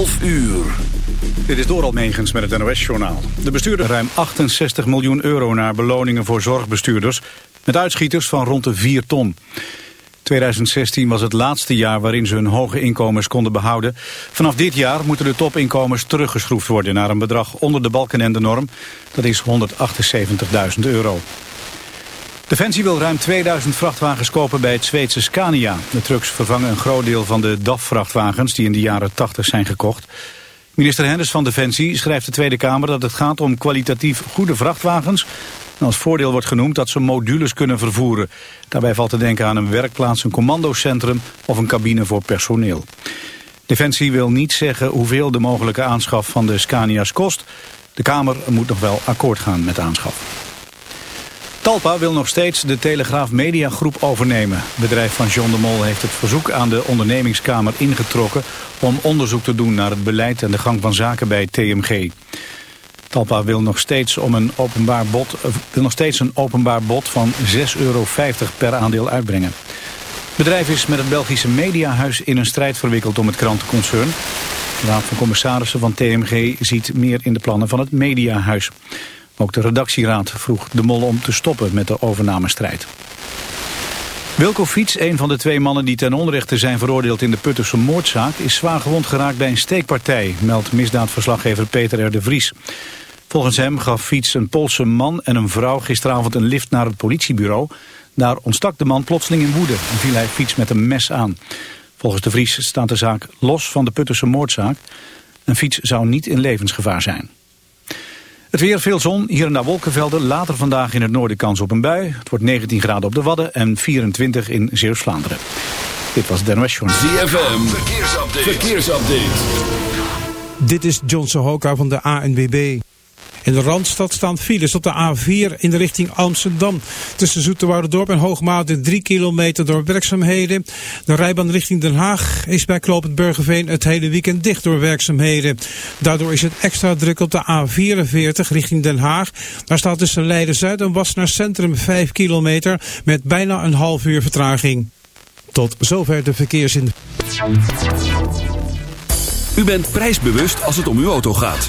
12 uur. Dit is door Almegens met het NOS-journaal. De bestuurder ruim 68 miljoen euro naar beloningen voor zorgbestuurders... met uitschieters van rond de 4 ton. 2016 was het laatste jaar waarin ze hun hoge inkomens konden behouden. Vanaf dit jaar moeten de topinkomens teruggeschroefd worden... naar een bedrag onder de balken en de norm. Dat is 178.000 euro. Defensie wil ruim 2000 vrachtwagens kopen bij het Zweedse Scania. De trucks vervangen een groot deel van de DAF-vrachtwagens... die in de jaren 80 zijn gekocht... Minister Hennis van Defensie schrijft de Tweede Kamer dat het gaat om kwalitatief goede vrachtwagens. En als voordeel wordt genoemd dat ze modules kunnen vervoeren. Daarbij valt te denken aan een werkplaats, een commandocentrum of een cabine voor personeel. Defensie wil niet zeggen hoeveel de mogelijke aanschaf van de Scania's kost. De Kamer moet nog wel akkoord gaan met de aanschaf. Talpa wil nog steeds de Telegraaf Mediagroep overnemen. Het bedrijf van John de Mol heeft het verzoek aan de ondernemingskamer ingetrokken... om onderzoek te doen naar het beleid en de gang van zaken bij TMG. Talpa wil nog steeds, om een, openbaar bod, eh, wil nog steeds een openbaar bod van 6,50 euro per aandeel uitbrengen. Het bedrijf is met het Belgische Mediahuis in een strijd verwikkeld om het krantenconcern. De Raad van Commissarissen van TMG ziet meer in de plannen van het Mediahuis. Ook de redactieraad vroeg de Mol om te stoppen met de overnamestrijd. Wilco Fiets, een van de twee mannen die ten onrechte zijn veroordeeld in de Putterse moordzaak, is zwaar gewond geraakt bij een steekpartij, meldt misdaadverslaggever Peter R. de Vries. Volgens hem gaf Fiets een Poolse man en een vrouw gisteravond een lift naar het politiebureau. Daar ontstak de man plotseling in woede en viel hij Fiets met een mes aan. Volgens de Vries staat de zaak los van de Putterse moordzaak. Een Fiets zou niet in levensgevaar zijn. Het weer, veel zon, hier en daar wolkenvelden. Later vandaag in het noorden kans op een bui. Het wordt 19 graden op de Wadden en 24 in Zeeuws-Vlaanderen. Dit was Den West ZFM, verkeersupdate. verkeersupdate. Dit is John Sohoka van de ANWB. In de Randstad staan files op de A4 in de richting Amsterdam. Tussen Zoeterwoudendorp en Hoogmade 3 kilometer door werkzaamheden. De rijbaan richting Den Haag is bij Klopend Burgerveen het hele weekend dicht door werkzaamheden. Daardoor is het extra druk op de A44 richting Den Haag. Daar staat tussen Leiden-Zuid en Wassenaar Centrum 5 kilometer met bijna een half uur vertraging. Tot zover de verkeersin. U bent prijsbewust als het om uw auto gaat.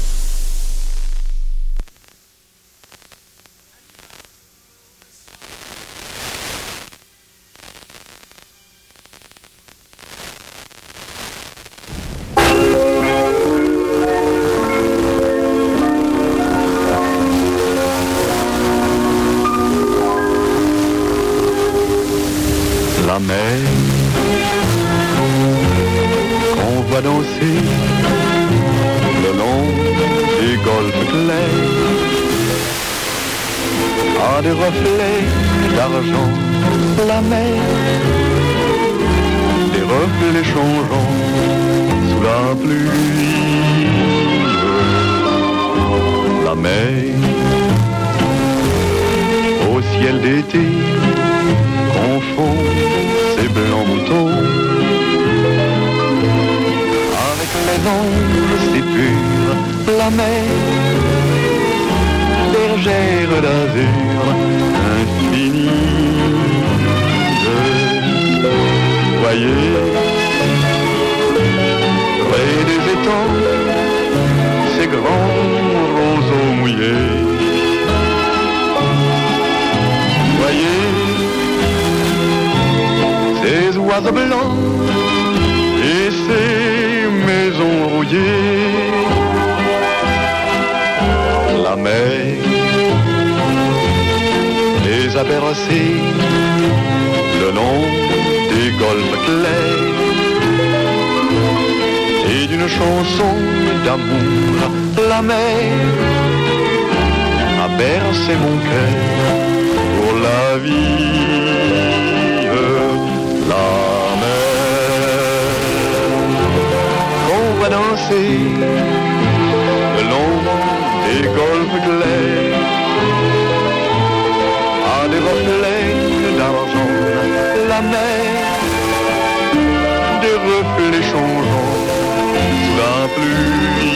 Le long des golfes clairs à des reflets d'argent la mer des reflets changeants sous la pluie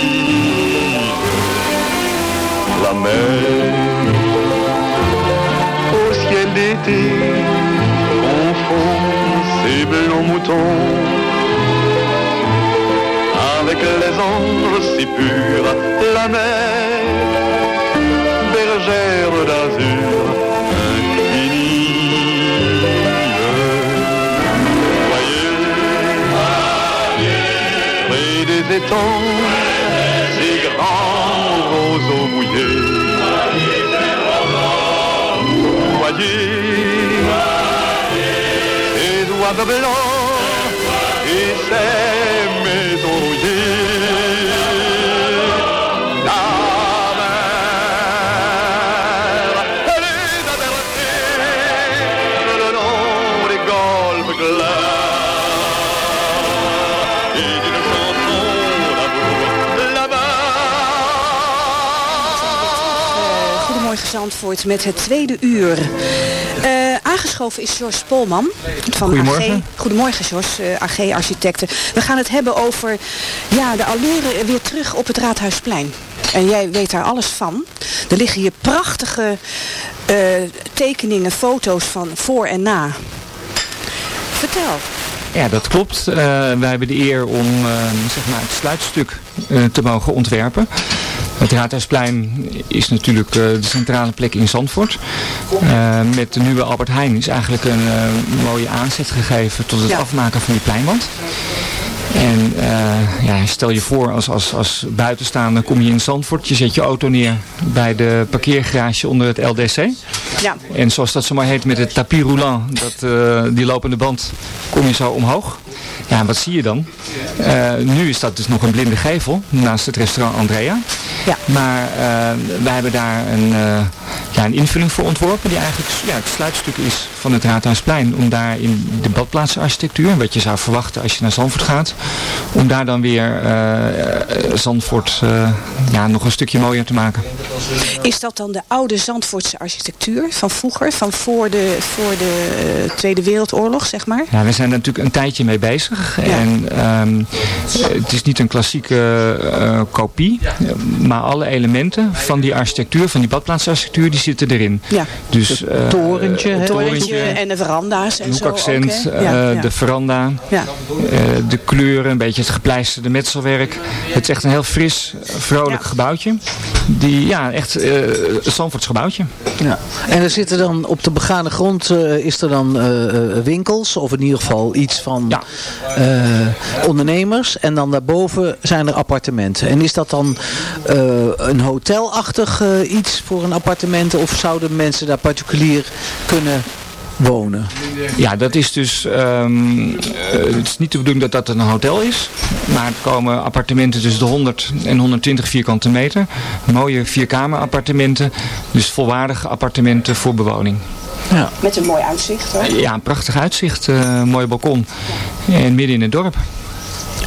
la mer au ciel d'été confond ses blancs moutons avec les anges si purs la mer bergère d'azur infinie voyez près des étangs ces grands roseaux mouillés voyez ces oiseaux blancs et ces maisons rouillées. Zandvoort met het tweede uur. Eh, aangeschoven is Jos Polman van Goedemorgen. AG. Goedemorgen Jos, eh, AG Architecten. We gaan het hebben over ja, de allure weer terug op het Raadhuisplein. En jij weet daar alles van. Er liggen hier prachtige eh, tekeningen, foto's van voor en na. Vertel. Ja, dat klopt. Wij hebben de eer om zeg maar het sluitstuk te mogen ontwerpen. Het Raadhuisplein is natuurlijk eh, de centrale plek in Zandvoort. Eh, met de nieuwe Albert Heijn is eigenlijk een eh, mooie aanzet gegeven tot het Ja. afmaken van die pleinwand. En ja, stel je voor als, als, als buitenstaander kom je in Zandvoort. Je zet je auto neer bij de parkeergarage onder het LDC. Ja, En zoals dat zo maar heet met het tapis roulant, dat, die lopende band, kom je zo omhoog. Ja, wat zie je dan? Nu is dat dus nog een blinde gevel naast het restaurant Andrea. Ja. Maar eh, wij hebben daar een, eh, ja, een invulling voor ontworpen die eigenlijk ja, het sluitstuk is van het Raadhuisplein. Om daar in de badplaatsarchitectuur, wat je zou verwachten als je naar Zandvoort gaat, om daar dan weer eh, Zandvoort eh, ja, nog een stukje mooier te maken. Is dat dan de oude Zandvoortse architectuur van vroeger, van voor de, voor de eh, Tweede Wereldoorlog, zeg maar? Ja, we zijn er natuurlijk een tijdje mee bezig. En ehm, het is niet een klassieke eh, kopie. Maar alle elementen van die architectuur, van die badplaatsarchitectuur, die zitten erin. Ja. Dus, eh, torentje, hè? het En de veranda's en zo hè? eh, Ja, ja. de veranda, Ja. eh, de kleuren, een beetje het gepleisterde metselwerk. Het is echt een heel fris, vrolijk Ja. gebouwtje. Die, ja, echt eh Zandvoorts gebouwtje. Ja. En er zitten dan op de begane grond eh, is er dan winkels of in ieder geval iets van Ja. eh, ondernemers en dan daarboven zijn er appartementen. En is dat dan eh, een hotelachtig eh, iets voor een appartement of zouden mensen daar particulier kunnen wonen? Ja, dat is dus. ehm, eh, het is niet de bedoeling dat dat een hotel is. Maar het komen appartementen tussen de 100 en 120 vierkante meter. Mooie vierkamerappartementen. Dus volwaardige appartementen voor bewoning. Ja. Met een mooi uitzicht hoor. Ja, een prachtig uitzicht. eh, een mooi balkon. En midden in het dorp.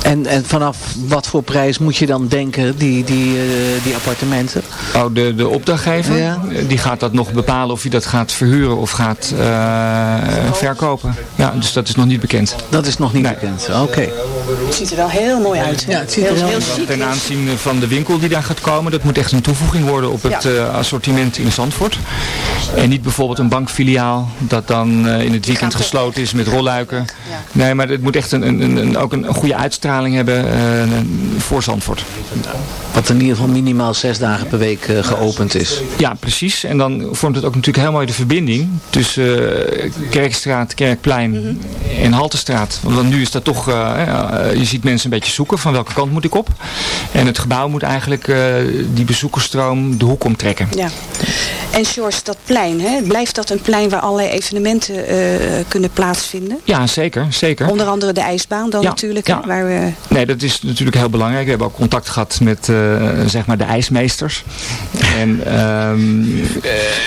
En, en vanaf wat voor prijs moet je dan denken, die, die, eh, die appartementen? Oh, de, de opdrachtgever, Ja. die gaat dat nog bepalen of hij dat gaat verhuren of gaat eh, verkopen. Ja, dus dat is nog niet bekend. Dat is nog niet Nee. bekend. Oké. Het ziet er wel heel mooi uit. Ja, het ziet er heel, heel. Ten aanzien van de winkel die daar gaat komen, dat moet echt een toevoeging worden op het Ja. eh, assortiment in Zandvoort. En niet bijvoorbeeld een bankfiliaal dat dan eh, in het weekend gesloten is met rolluiken. Ja. Nee, maar het moet echt een, een, een, een- ook een goede uitstraling UV-straling hebben eh, voor Zandvoort. Wat in ieder geval minimaal zes dagen per week eh, geopend is. Ja, precies. En dan vormt het ook natuurlijk heel mooi de verbinding tussen eh, Kerkstraat, Kerkplein en Haltestraat. Want nu is dat toch, je ziet mensen een beetje zoeken van welke kant moet ik op. En het gebouw moet eigenlijk eh, die bezoekersstroom de hoek omtrekken. Ja. En George, dat plein, hè, blijft dat een plein waar allerlei evenementen eh, kunnen plaatsvinden? Ja, zeker. zeker. Onder andere de ijsbaan dan Ja, natuurlijk. ja. Waar we, Nee, dat is natuurlijk heel belangrijk. We hebben ook contact gehad met eh, zeg maar de ijsmeesters. En ehm,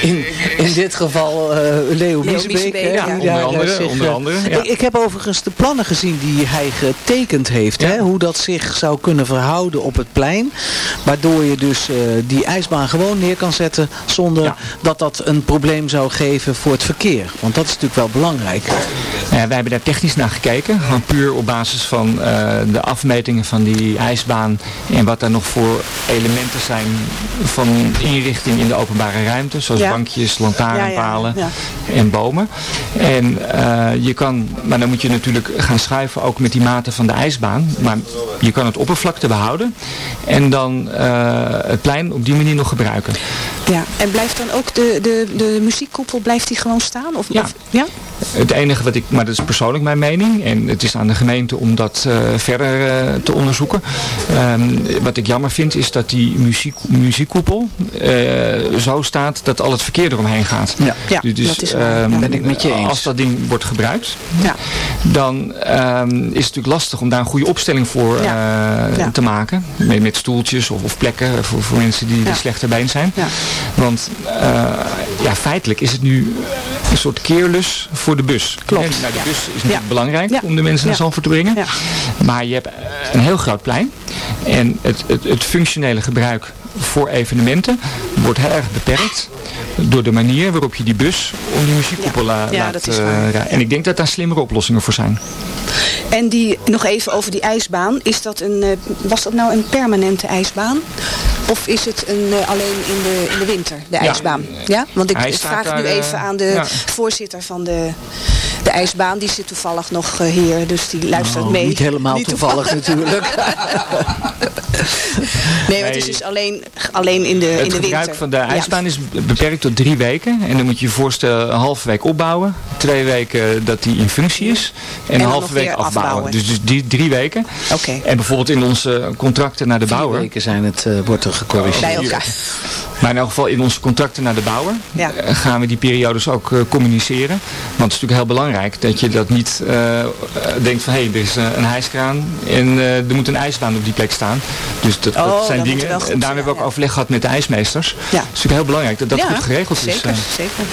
In, in dit geval eh Leo Miesbeek. Ja. Onder daar, eh, andere, zich, onder eh, andere, ja. ik, ik heb overigens de plannen gezien die hij getekend heeft. Ja. Hè, hoe dat zich zou kunnen verhouden op het plein. Waardoor je dus eh, die ijsbaan gewoon neer kan zetten. Zonder Ja. dat dat een probleem zou geven voor het verkeer. Want dat is natuurlijk wel belangrijk. Ja, wij hebben daar technisch naar gekeken. Gewoon puur op basis van eh, de afmetingen van die ijsbaan. En wat daar nog voor elementen zijn van inrichting in de openbare ruimte. Zoals Ja. bankjes, lantaarnpalen Ja, ja, en bomen. En eh, je kan, maar dan moet je natuurlijk gaan schuiven ook met die maten van de ijsbaan. Maar je kan het oppervlakte behouden. En dan eh, het plein op die manier nog gebruiken. ja. En blijft dan ook de, de, de muziekkoepel, blijft die gewoon staan? Of, Ja. of- ja? Het enige wat ik, maar dat is persoonlijk mijn mening, en het is aan de gemeente om dat eh, verder eh, te onderzoeken. Ehm, wat ik jammer vind is dat die muziek, muziekkoepel eh, zo staat dat al het verkeer eromheen gaat. Ja. Ja, Dus, dat is ehm. Ben ik met je eens. Als dat ding wordt gebruikt, Ja. dan ehm, is het natuurlijk lastig om daar een goede opstelling voor Ja. Ja. te maken. Met, met stoeltjes of, of plekken voor, voor mensen die er slechter been zijn. Ja. Want ja, feitelijk is het nu een soort keerlus voor de bus. Klopt. Nou, de Ja. bus is natuurlijk Ja. belangrijk Ja. om de mensen naar Ja. Zandvoort te brengen. Ja. Maar je hebt eh, een heel groot plein. En het, het, het functionele gebruik voor evenementen wordt heel erg beperkt door de manier waarop je die bus om die muziekkoepel Ja, laat dat is eh, waar. rijden. En ik denk dat daar slimmere oplossingen voor zijn. En die, nog even over die ijsbaan. Is dat een, eh, was dat nou een permanente ijsbaan? Of is het een, eh, alleen in de, in de winter, de ijsbaan? Ja? Want ik, Hij vraag nu eh, even aan de voorzitter van de, de ijsbaan. Die zit toevallig nog eh, hier, dus die luistert Nou, mee. Niet helemaal toevallig natuurlijk. Nee, maar het is dus alleen, alleen in de, in Het de gebruik winter. van de Ja. ijsbaan is beperkt tot drie weken. En dan moet je je voorstellen een halve week opbouwen. Twee weken dat die in functie is. En, een halve week afbouwen. Dus, dus die drie weken. Oké. En bijvoorbeeld in onze contracten naar de Vier bouwer. weken zijn het, eh, wordt er gecorrigeerd. Bij elkaar. Maar in elk geval in onze contracten naar de bouwer Ja. eh, gaan we die periodes ook eh, communiceren. Want het is natuurlijk heel belangrijk dat je dat niet eh, denkt van hé, er is een hijskraan en er moet een ijsbaan op die plek staan. Dus dat, Oh, dat zijn dingen. En daar hebben we ook ja. overleg gehad met de ijsmeesters. Ja. Het is natuurlijk heel belangrijk dat dat Ja, goed geregeld is. Zeker, zeker.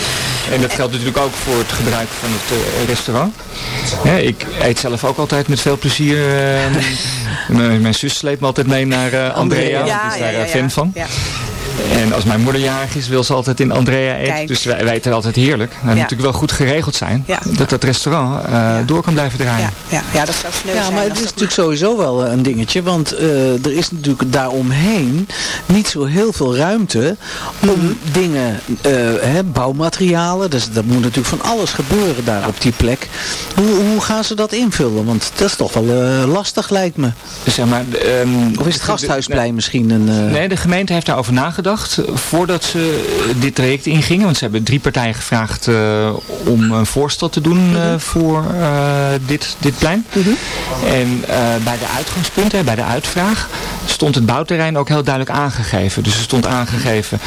En dat geldt natuurlijk ook voor het gebruik van het restaurant. Ik eet zelf ook altijd met veel plezier. mijn, mijn zus sleept me altijd mee naar Andrea. want die is daar eh, fan van. Ja. En als mijn moeder jarig is, wil ze altijd in Andrea eten. Kijk. Dus wij, wij eten altijd heerlijk. Nou, moet natuurlijk wel goed geregeld zijn. Ja. Dat dat restaurant eh, door kan blijven draaien. Ja, ja, ja, dat zou sneu Ja, zijn. maar het is dat natuurlijk sowieso wel eh, een dingetje. Want eh, er is natuurlijk daaromheen niet zo heel veel ruimte om Mhm. dingen, eh, hè, bouwmaterialen. Dus dat moet natuurlijk van alles gebeuren daar op die plek. Hoe, hoe gaan ze dat invullen? Want dat is toch wel eh, lastig lijkt me. Dus zeg maar, ehm, Of is het de- Gasthuisplein misschien een... eh, Nee, de gemeente heeft daarover nagedacht eh, voordat ze eh, dit traject ingingen. Want ze hebben drie partijen gevraagd eh, om een voorstel te doen eh, voor dit, dit plein. En eh, bij de uitgangspunten, bij de uitvraag, stond het bouwterrein ook heel duidelijk aangegeven. Dus er stond aangegeven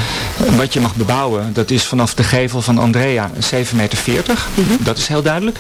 wat je mag bebouwen. Dat is vanaf de gevel van Andrea 7,40 meter. Dat is heel duidelijk.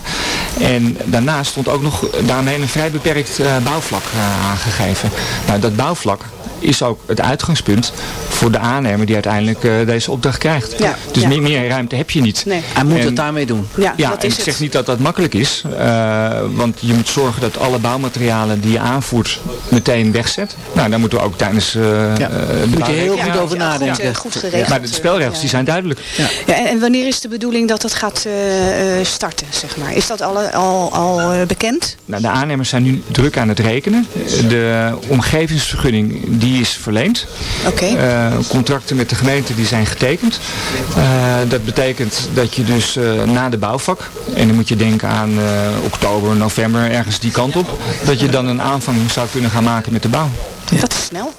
En daarnaast stond ook nog daarmee een vrij beperkt bouwvlak aangegeven. Nou, dat bouwvlak is ook het uitgangspunt voor de aannemer die uiteindelijk eh, deze opdracht krijgt. Ja, dus ja. meer, meer ruimte heb je niet. Nee. Hij moet En- het daarmee doen. Ja, Ja, dat en is ik het. zeg niet dat dat makkelijk is, eh, want je moet zorgen dat alle bouwmaterialen die je aanvoert meteen wegzet. Nou, daar moeten we ook tijdens eh Ja. de Moet je heel goed over goed, nadenken. goed geregeld. Maar de spelregels die zijn duidelijk. Ja, en, en wanneer is de bedoeling dat het gaat eh, eh, starten, zeg maar? Is dat al, al, al eh, bekend? Nou, de aannemers zijn nu druk aan het rekenen. De omgevingsvergunning die die is verleend. Oké. Eh, contracten met de gemeente die zijn getekend. Eh, dat betekent dat je dus eh, na de bouwvak, en dan moet je denken aan oktober, november, ergens die kant op, dat je dan een aanvang zou kunnen gaan maken met de bouw. Dat snel.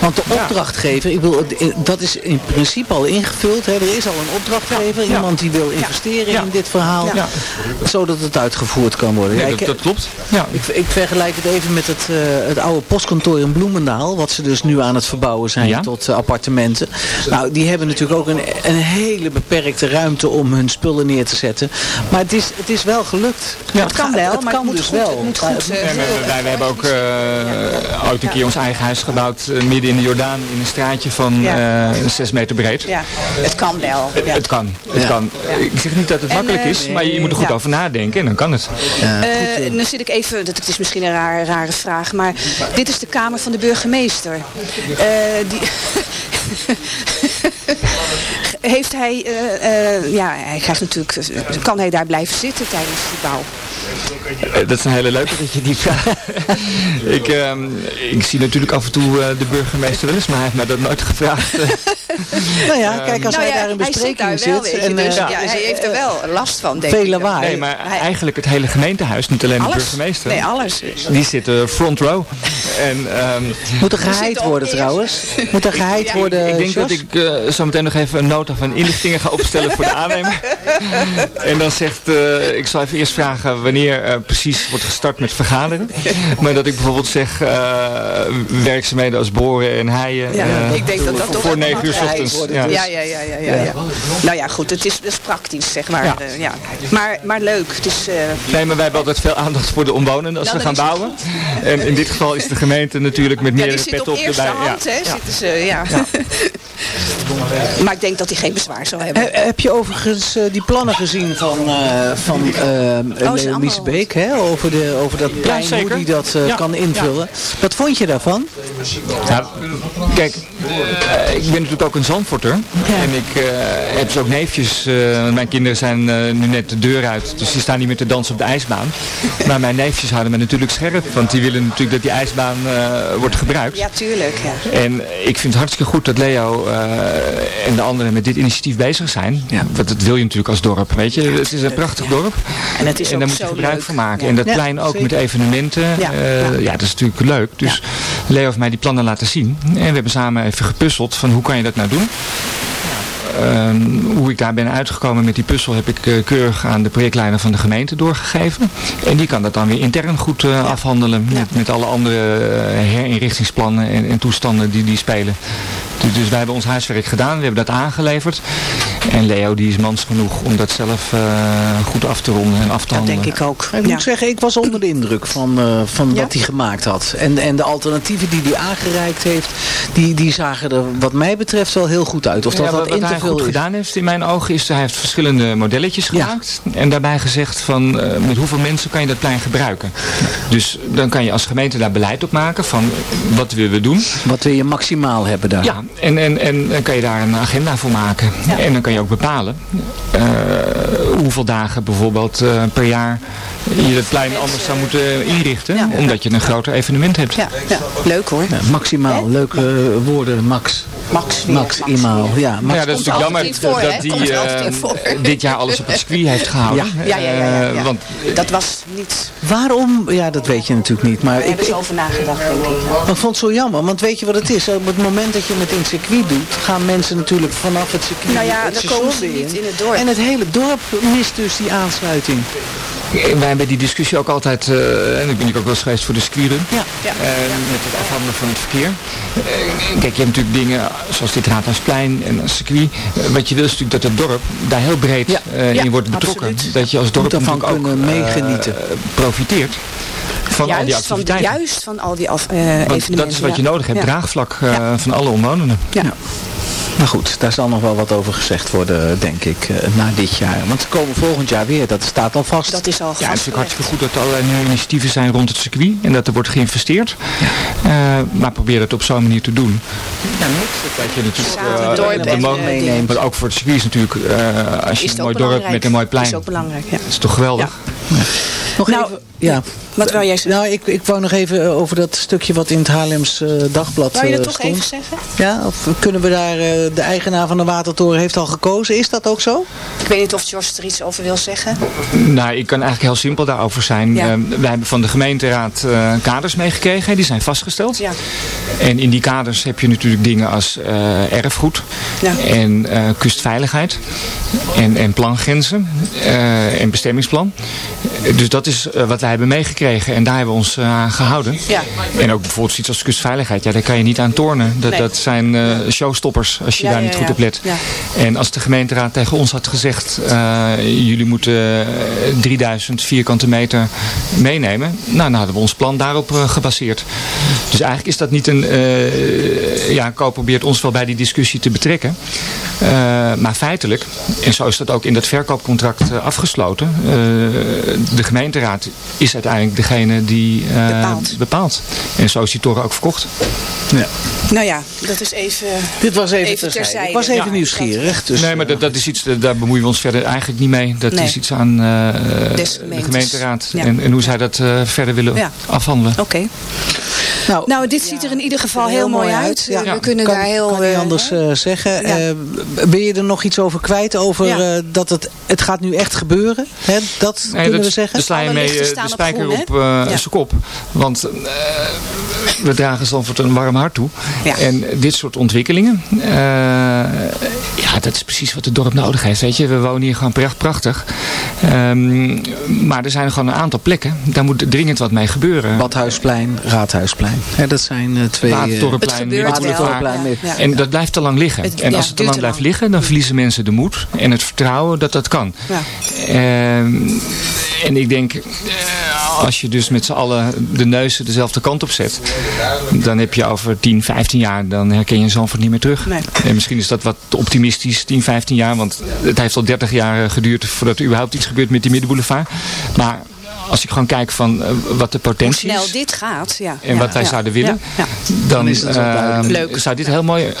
Want de opdrachtgever, ik wil, dat is in principe al ingevuld. Hè. Er is al een opdrachtgever, iemand die wil investeren Ja. in dit verhaal. Ja. Zodat het uitgevoerd kan worden. Ja, Ja, dat, klopt. Ja. Ik, ik vergelijk het even met het, eh, het oude postkantoor in Bloemendaal. Wat ze dus nu aan het verbouwen zijn Ja. tot eh, appartementen. Nou, die hebben natuurlijk ook een, een hele beperkte ruimte om hun spullen neer te zetten. Maar het is, het is wel gelukt. Ja. Het kan wel, het maar kan het moet dus goed. wel. Het moet Maar goed eh, we, hebben ook eh, ooit een keer ons eigen huis gebouwd eh, midden in de Jordaan in een straatje van Ja. eh 6 meter breed. Ja, het kan wel. Het, Ja. het kan. Het Ja. kan. Ik zeg niet dat het En, makkelijk eh, is, maar je moet er goed ja. over nadenken en dan kan het. Eh, dan zit ik even, dat het is misschien een rare, rare vraag, maar dit is de kamer van de burgemeester. Eh, die Heeft hij, eh, eh, ja, hij krijgt natuurlijk, eh, kan hij daar blijven zitten tijdens die bouw? Dat is een hele leuke dat je die vraagt. ik, ehm, ik zie natuurlijk af en toe eh, de burgemeester wel eens, maar hij heeft mij dat nooit gevraagd. Nou ja, kijk, als Nou hij ja, daar in hij zit daar bespreking wel, zit. je, en, dus eh, ja, hij heeft er wel last van, denk veel ik. lawaai. Nee, maar Hij- eigenlijk het hele gemeentehuis, niet alleen de burgemeester. Nee, alles. Die zitten front row. En ehm, Moet er geheid worden trouwens? Moet er geheid Ja, worden, ik denk dat ik zo meteen nog even een nota van inlichtingen ga opstellen voor de aannemer. En dan zegt, eh, ik zal even eerst vragen wanneer eh, precies wordt gestart met vergaderen. Maar dat ik bijvoorbeeld zeg, eh, werkzaamheden als boren en haaien. Ja, ik denk dat dat toch Voor negen uur ochtends. Ja. dus. Ja, ja, ja, ja, ja, ja. Nou ja, goed, het is, het is praktisch, zeg maar. Ja. ja. Maar, maar leuk, het is... eh, Nee, maar wij hebben altijd veel aandacht voor de omwonenden als Ja, we gaan bouwen. En in dit geval is de gemeente natuurlijk met ja, meerdere die zit petten op op eerste erbij. hand, hè, zitten ze, ja. maar ik denk dat hij geen bezwaar zou hebben. He- heb je overigens eh, die plannen gezien van, eh van eh Leo allemaal Miesbeek, hè? Over, de, over dat plein, hoe die dat eh, Ja, kan invullen? Wat vond je daarvan? Nou, kijk, eh, ik ben natuurlijk ook een Zandvoorter. En ik eh, heb dus ook neefjes. eh, mijn kinderen zijn eh, nu net de deur uit. Dus die staan niet meer te dansen op de ijsbaan. Maar mijn neefjes houden me natuurlijk scherp. Want die willen natuurlijk dat die ijsbaan eh, wordt gebruikt. Ja, tuurlijk, ja. En ik vind het hartstikke goed dat Leo eh, en de anderen met dit initiatief bezig zijn. Want dat wil je natuurlijk als dorp, weet je. Het is een prachtig dorp. En het is en daar moet je gebruik leuk. van maken. Ja. En dat Ja, plein ook met evenementen. Ja, eh, ja. ja, dat is natuurlijk leuk. Dus Leo heeft mij die plannen laten zien. En we hebben samen even gepuzzeld van hoe kan je dat nou doen. Ehm, hoe ik daar ben uitgekomen met die puzzel heb ik eh, keurig aan de projectleider van de gemeente doorgegeven. En die kan dat dan weer intern goed eh, afhandelen met, met alle andere herinrichtingsplannen en, en toestanden die die spelen. Dus, dus wij hebben ons huiswerk gedaan, we hebben dat aangeleverd. En Leo die is mans genoeg om dat zelf eh, goed af te ronden en af te Dat handelen. denk ik ook. Ik Ja. moet zeggen, ik was onder de indruk van, eh, van Ja? wat hij gemaakt had. En, en de alternatieven die hij aangereikt heeft, die, die zagen er wat mij betreft wel heel goed uit. Of dat Ja, dat wat in te hij veel goed is. gedaan heeft in mijn ogen is, hij heeft verschillende modelletjes Ja. gemaakt. En daarbij gezegd van eh, met hoeveel mensen kan je dat plein gebruiken. Dus dan kan je als gemeente daar beleid op maken van wat willen we doen. Wat wil je maximaal hebben daar? Ja, en, en, en dan kan je daar een agenda voor maken. En dan kan je ook bepalen eh, hoeveel dagen bijvoorbeeld eh, per jaar je het plein anders zou moeten inrichten. Ja. Omdat je een groter evenement hebt. Ja, ja, leuk hoor. Ja, maximaal, leuke woorden, max. Max weer. Maximaal, ja. Max. Ja, dat is natuurlijk jammer voor, dat altijd eh, dit jaar alles op het circuit heeft gehouden. Ja, ja, ja. ja, ja. Eh, want dat was niet... Waarom? Ja, dat weet je natuurlijk niet. Maar Daar ik, hebben ze ik, over nagedacht, denk ik. vond het zo jammer. Want weet je wat het is? Op het moment dat je het in het circuit doet, gaan mensen natuurlijk vanaf het circuit Nou ja, dan komen ze niet in het dorp. En het hele dorp mist dus die aansluiting. Wij hebben die discussie ook altijd, eh, en ik ben ook wel eens geweest voor de circuitrun. Ja. Ja. Eh, met het afhandelen van het verkeer. Eh, kijk, je hebt natuurlijk dingen zoals dit Raadhuisplein en een circuit. Eh, wat je wil is natuurlijk dat het dorp daar heel breed Ja. eh, Ja, in wordt betrokken. absoluut. Dat je als dorp daarvan ook kunnen eh, meegenieten. profiteert van al die Juist van, de, activiteiten. juist van al die af, eh, Want evenementen. dat is wat je nodig hebt, Ja. draagvlak eh, van alle omwonenden. Ja. Maar goed, daar zal nog wel wat over gezegd worden, denk ik, eh, na dit jaar. Want ze komen volgend jaar weer, dat staat al vast. Dat is al Ja, het is hartstikke goed dat er allerlei nieuwe initiatieven zijn rond het circuit en dat er wordt geïnvesteerd. Eh, maar probeer het op zo'n manier te doen. Dat je natuurlijk eh, dorp de eh, meeneemt. Maar ook voor het circuit is natuurlijk, eh, als je Is een het mooi dorp belangrijk. met een mooi plein, Is ook belangrijk, ja. dat is toch geweldig. Nog Nou, even, ja. Wat wou jij zeggen? Nou, ik, ik wou nog even eh, over dat stukje wat in het Haarlems eh, Dagblad Wou je dat eh, toch stond. even zeggen? Ja, of kunnen we daar, eh, de eigenaar van de Watertoren heeft al gekozen. Is dat ook zo? Ik weet niet of Jos er iets over wil zeggen. Nou, ik kan eigenlijk heel simpel daarover zijn. Ja. Eh, wij hebben van de gemeenteraad eh, kaders meegekregen. Die zijn vastgesteld. Ja. En in die kaders heb je natuurlijk dingen als eh, erfgoed. Ja. En eh, kustveiligheid. En, en plangrenzen. eh, en bestemmingsplan. Dus dat is eh, wat wij hebben meegekregen. En daar hebben we ons eh, aan gehouden. Ja. En ook bijvoorbeeld iets als kustveiligheid. Ja, daar kan je niet aan tornen. Dat, Nee. dat zijn eh, showstoppers als je Ja, daar niet goed op let. En als de gemeenteraad tegen ons had gezegd, eh, jullie moeten eh, 3000 vierkante meter meenemen. Nou, dan hadden we ons plan daarop eh, gebaseerd. Dus eigenlijk is dat niet een, eh ja, Co probeert ons wel bij die discussie te betrekken. Eh, maar feitelijk, en zo is dat ook in dat verkoopcontract eh, afgesloten. eh, de gemeenteraad is uiteindelijk degene die eh, Bepaalt. bepaalt. En zo is die toren ook verkocht. Nou ja, dat is even... Dit was even, Even terzijde. terzijde. Ik was even Ja. nieuwsgierig. Dus, nee, maar dat, dat is iets, daar bemoeien we ons verder eigenlijk niet mee. Dat Nee. is iets aan eh, de gemeenteraad Ja. en, en hoe zij dat eh, verder willen Ja. afhandelen. Oké. Nou, Nou, dit ziet er in ieder geval heel, mooi uit. Ja. We kunnen kan, daar heel... kan niet eh, anders eh, zeggen. Ja. Eh, wil je er nog iets over kwijt? Over Ja. eh, dat het, het gaat nu echt gebeuren? Hè? Dat Nee, kunnen dat, we zeggen? Daar sla je Alle mee de op spijker op eh Ja. zijn kop. Want eh, we dragen Zandvoort een warm hart toe. Ja. En dit soort ontwikkelingen, eh, ja, dat is precies wat het dorp nodig heeft. Weet je, we wonen hier gewoon pracht, prachtig. Ehm, maar er zijn gewoon een aantal plekken, daar moet dringend wat mee gebeuren. Badhuisplein, Raadhuisplein. Hè, dat zijn eh, twee... eh, Het Watertorenplein, Ja. En dat blijft te lang liggen. Het- en ja, als het te lang te blijft lang. liggen, dan verliezen mensen de moed en het vertrouwen dat dat kan. Ja. Ehm, en ik denk, eh, als je dus met z'n allen de neuzen dezelfde kant op zet, dan heb je over 10, 15 jaar, dan herken je Zandvoort niet meer terug. Nee. En misschien is dat wat optimistisch, 10, 15 jaar, want het heeft al 30 jaar eh, geduurd voordat er überhaupt iets gebeurt met die middenboulevard. Maar als ik gewoon kijk van eh, wat de Hoe potentie snel is dit gaat. Ja. en Ja, wat wij ja, zouden willen, Ja. ja. dan, is het eh, duidelijk. Leuk. zou dit heel mooi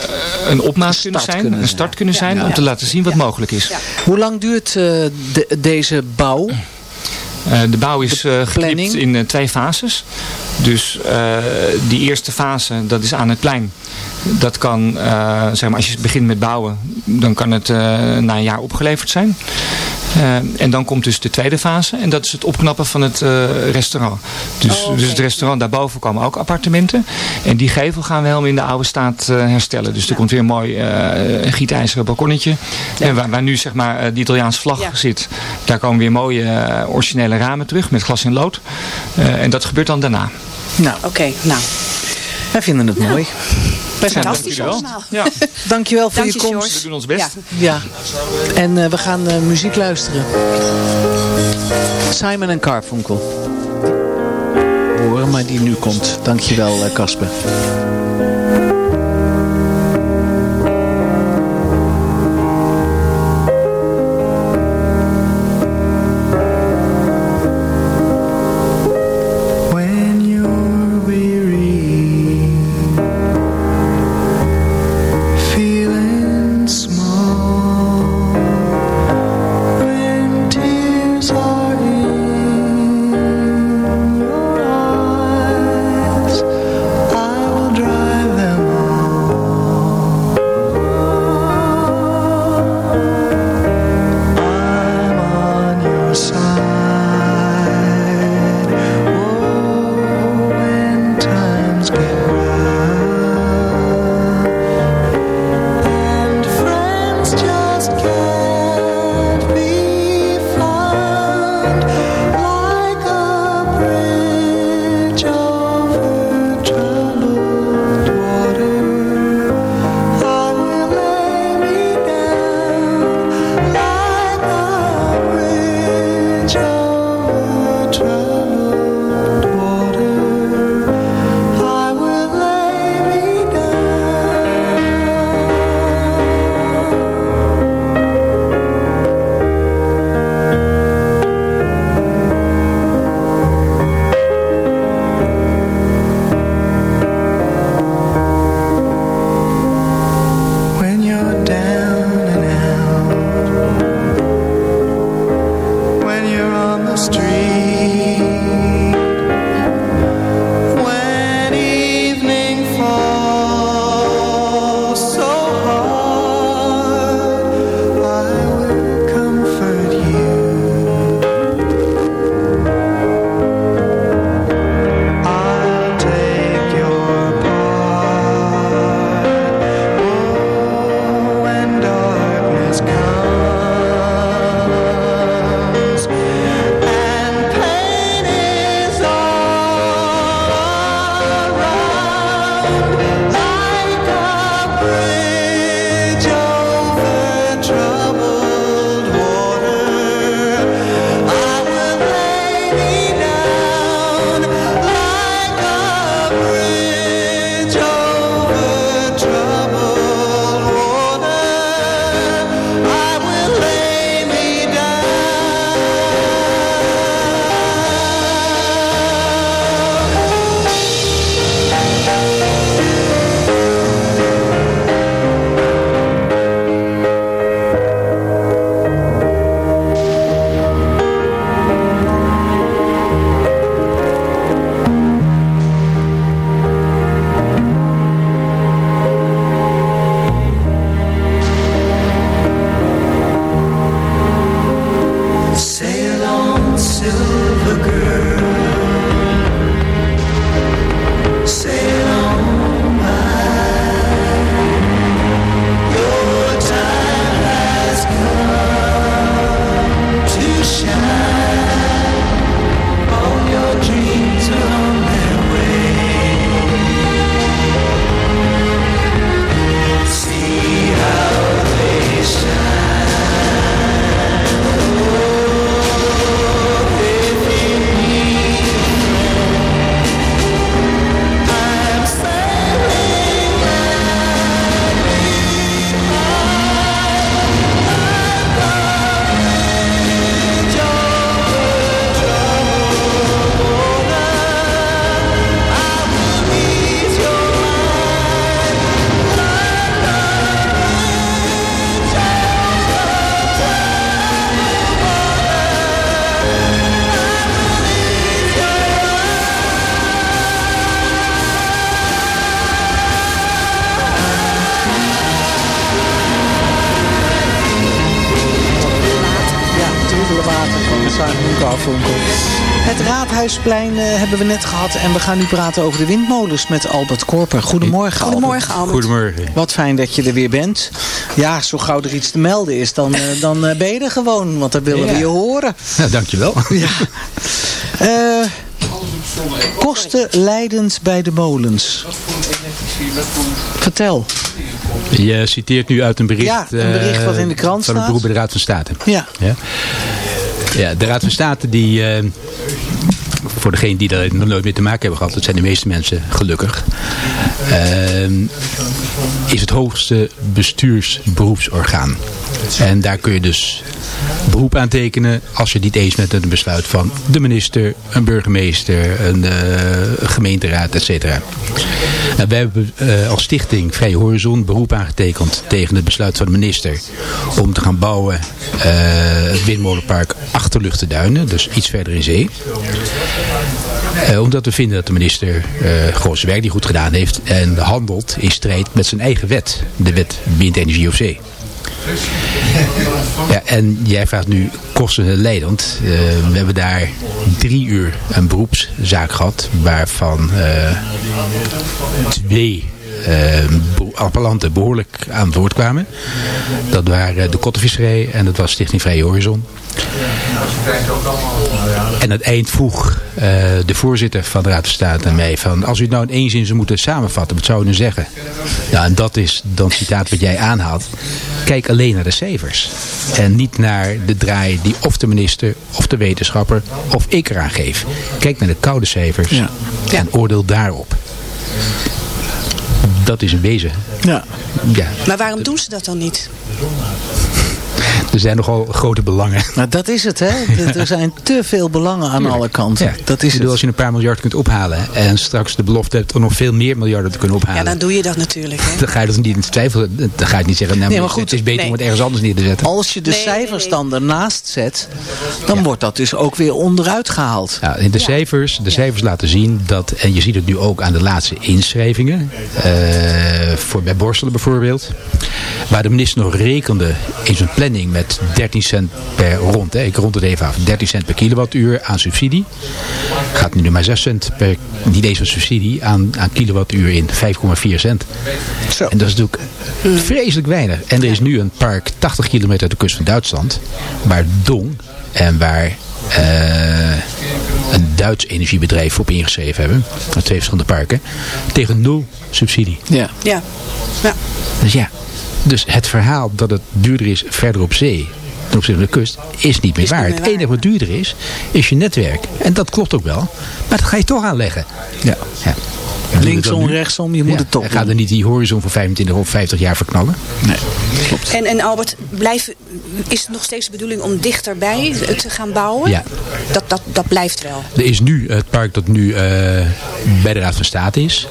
een opmaat kunnen zijn, kunnen een start kunnen zijn om te laten zien wat mogelijk is. Hoe lang duurt eh, de- deze bouw? Eh, de bouw is geknipt planning? in eh, twee fases. Dus die eerste fase, dat is aan het plein. Dat kan, eh, zeg maar, als je begint met bouwen, dan kan het eh, na een jaar opgeleverd zijn. Eh, en dan komt dus de tweede fase. En dat is het opknappen van het eh, restaurant. Dus, Oh, dus het restaurant daarboven komen ook appartementen. En die gevel gaan we helemaal in de oude staat eh, herstellen. Dus er komt weer een mooi eh, gietijzeren balkonnetje. En waar, waar nu zeg maar eh, die Italiaanse vlag Ja. zit. Daar komen weer mooie originele ramen terug met glas en lood. Eh, en dat gebeurt dan daarna. Nou, Oké, nou. wij vinden het mooi. Fantastisch dank jullie allemaal. Ja, Dankjewel voor Dank je je, komst. George. we doen ons best. Ja. Ja. En eh, we gaan eh, muziek luisteren. Simon en Carfunkel. Horen, maar die nu komt. Dankjewel, eh, Casper. Eh, hebben we net gehad en we gaan nu praten over de windmolens met Albert Korper. Goedemorgen Albert. Goedemorgen, Albert. Goedemorgen. Wat fijn dat je er weer bent. Ja, zo gauw er iets te melden is, dan, eh, dan eh, ben je er gewoon, want dan willen we Ja. je horen. Nou, dankjewel. Ja. Eh, kosten leidend bij de molens. Vertel. Je citeert nu uit een bericht, Ja, een bericht wat in de krant eh, van het staat. beroep bij de Raad van State. Ja. Ja, ja de Raad van State die... voor degenen die daar nog nooit mee te maken hebben gehad, dat zijn de meeste mensen gelukkig, ehm, is het hoogste bestuursberoepsorgaan. En daar kun je dus beroep aan tekenen als je niet eens met een besluit van de minister, een burgemeester, een eh, gemeenteraad, et cetera. Nou, wij hebben eh, als stichting Vrije Horizon beroep aangetekend tegen het besluit van de minister om te gaan bouwen eh, het windmolenpark Achterluchtenduinen, dus iets verder in zee. Omdat we vinden dat de minister eh, gewoon zijn werk niet goed gedaan heeft en handelt in strijd met zijn eigen wet, de wet Windenergie of Zee. Ja, en jij vraagt nu kosten leidend. Eh, we hebben daar drie uur een beroepszaak gehad, waarvan eh, twee appellanten behoorlijk aan het woord kwamen. Dat waren de Kottenvisserij en dat was Stichting Vrije Horizon. En het eind vroeg eh, de voorzitter van de Raad van State aan mij van... als u het nou in één zin zou moeten samenvatten, wat zou u nu zeggen? Ja, en dat is dan het citaat wat jij aanhaalt. Kijk alleen naar de cijfers. En niet naar de draai die of de minister, of de wetenschapper, of ik eraan geef. Kijk naar de koude cijfers Ja. en oordeel daarop. Dat is een wezen. Ja. Ja, Maar waarom doen ze dat dan niet? Er zijn nogal grote belangen. Nou, dat is het, hè? Er zijn te veel belangen aan alle kanten. Ja, Dat is ik bedoel, het. als je een paar miljard kunt ophalen en straks de belofte hebt om nog veel meer miljarden te kunnen Ja, ophalen. dan doe je dat natuurlijk. Hè? dan ga je dat niet in twijfel. Dan ga je niet zeggen, nou, Nee, maar goed, het is beter nee. om het ergens anders neer te zetten. Als je de Nee, cijfers nee. dan ernaast zet, dan wordt dat dus ook weer onderuit gehaald. Ja, in de cijfers, de cijfers laten zien dat, en je ziet het nu ook aan de laatste inschrijvingen, eh, voor, bij Borstelen bijvoorbeeld, waar de minister nog rekende in zijn planning met 13 cent per rond, hè, ik rond het even af, 13 cent per kilowattuur aan subsidie, gaat nu maar 6 cent per, niet eens een subsidie, aan, aan kilowattuur in, 5,4 cent. Zo. En dat is natuurlijk vreselijk weinig. En er is nu een park 80 kilometer uit de kust van Duitsland, waar Dong en waar eh, een Duits energiebedrijf op ingeschreven hebben, met twee verschillende parken, tegen nul subsidie. Ja. Ja. ja. Dus ja, dus het verhaal dat het duurder is verder op zee ten opzichte van de kust, is niet meer Is waar. niet Het enige waar. wat duurder is, is je netwerk. En dat klopt ook wel. Maar dat ga je toch aanleggen. Ja. ja. Linksom, rechtsom, je moet Ja, het toch Ga er niet die horizon voor 25 of 50 jaar verknallen. Nee, klopt. En, en Albert, blijf, is het nog steeds de bedoeling om dichterbij te gaan bouwen? Ja. Dat, dat, dat blijft wel. Er is nu het park dat nu eh, bij de Raad van State is.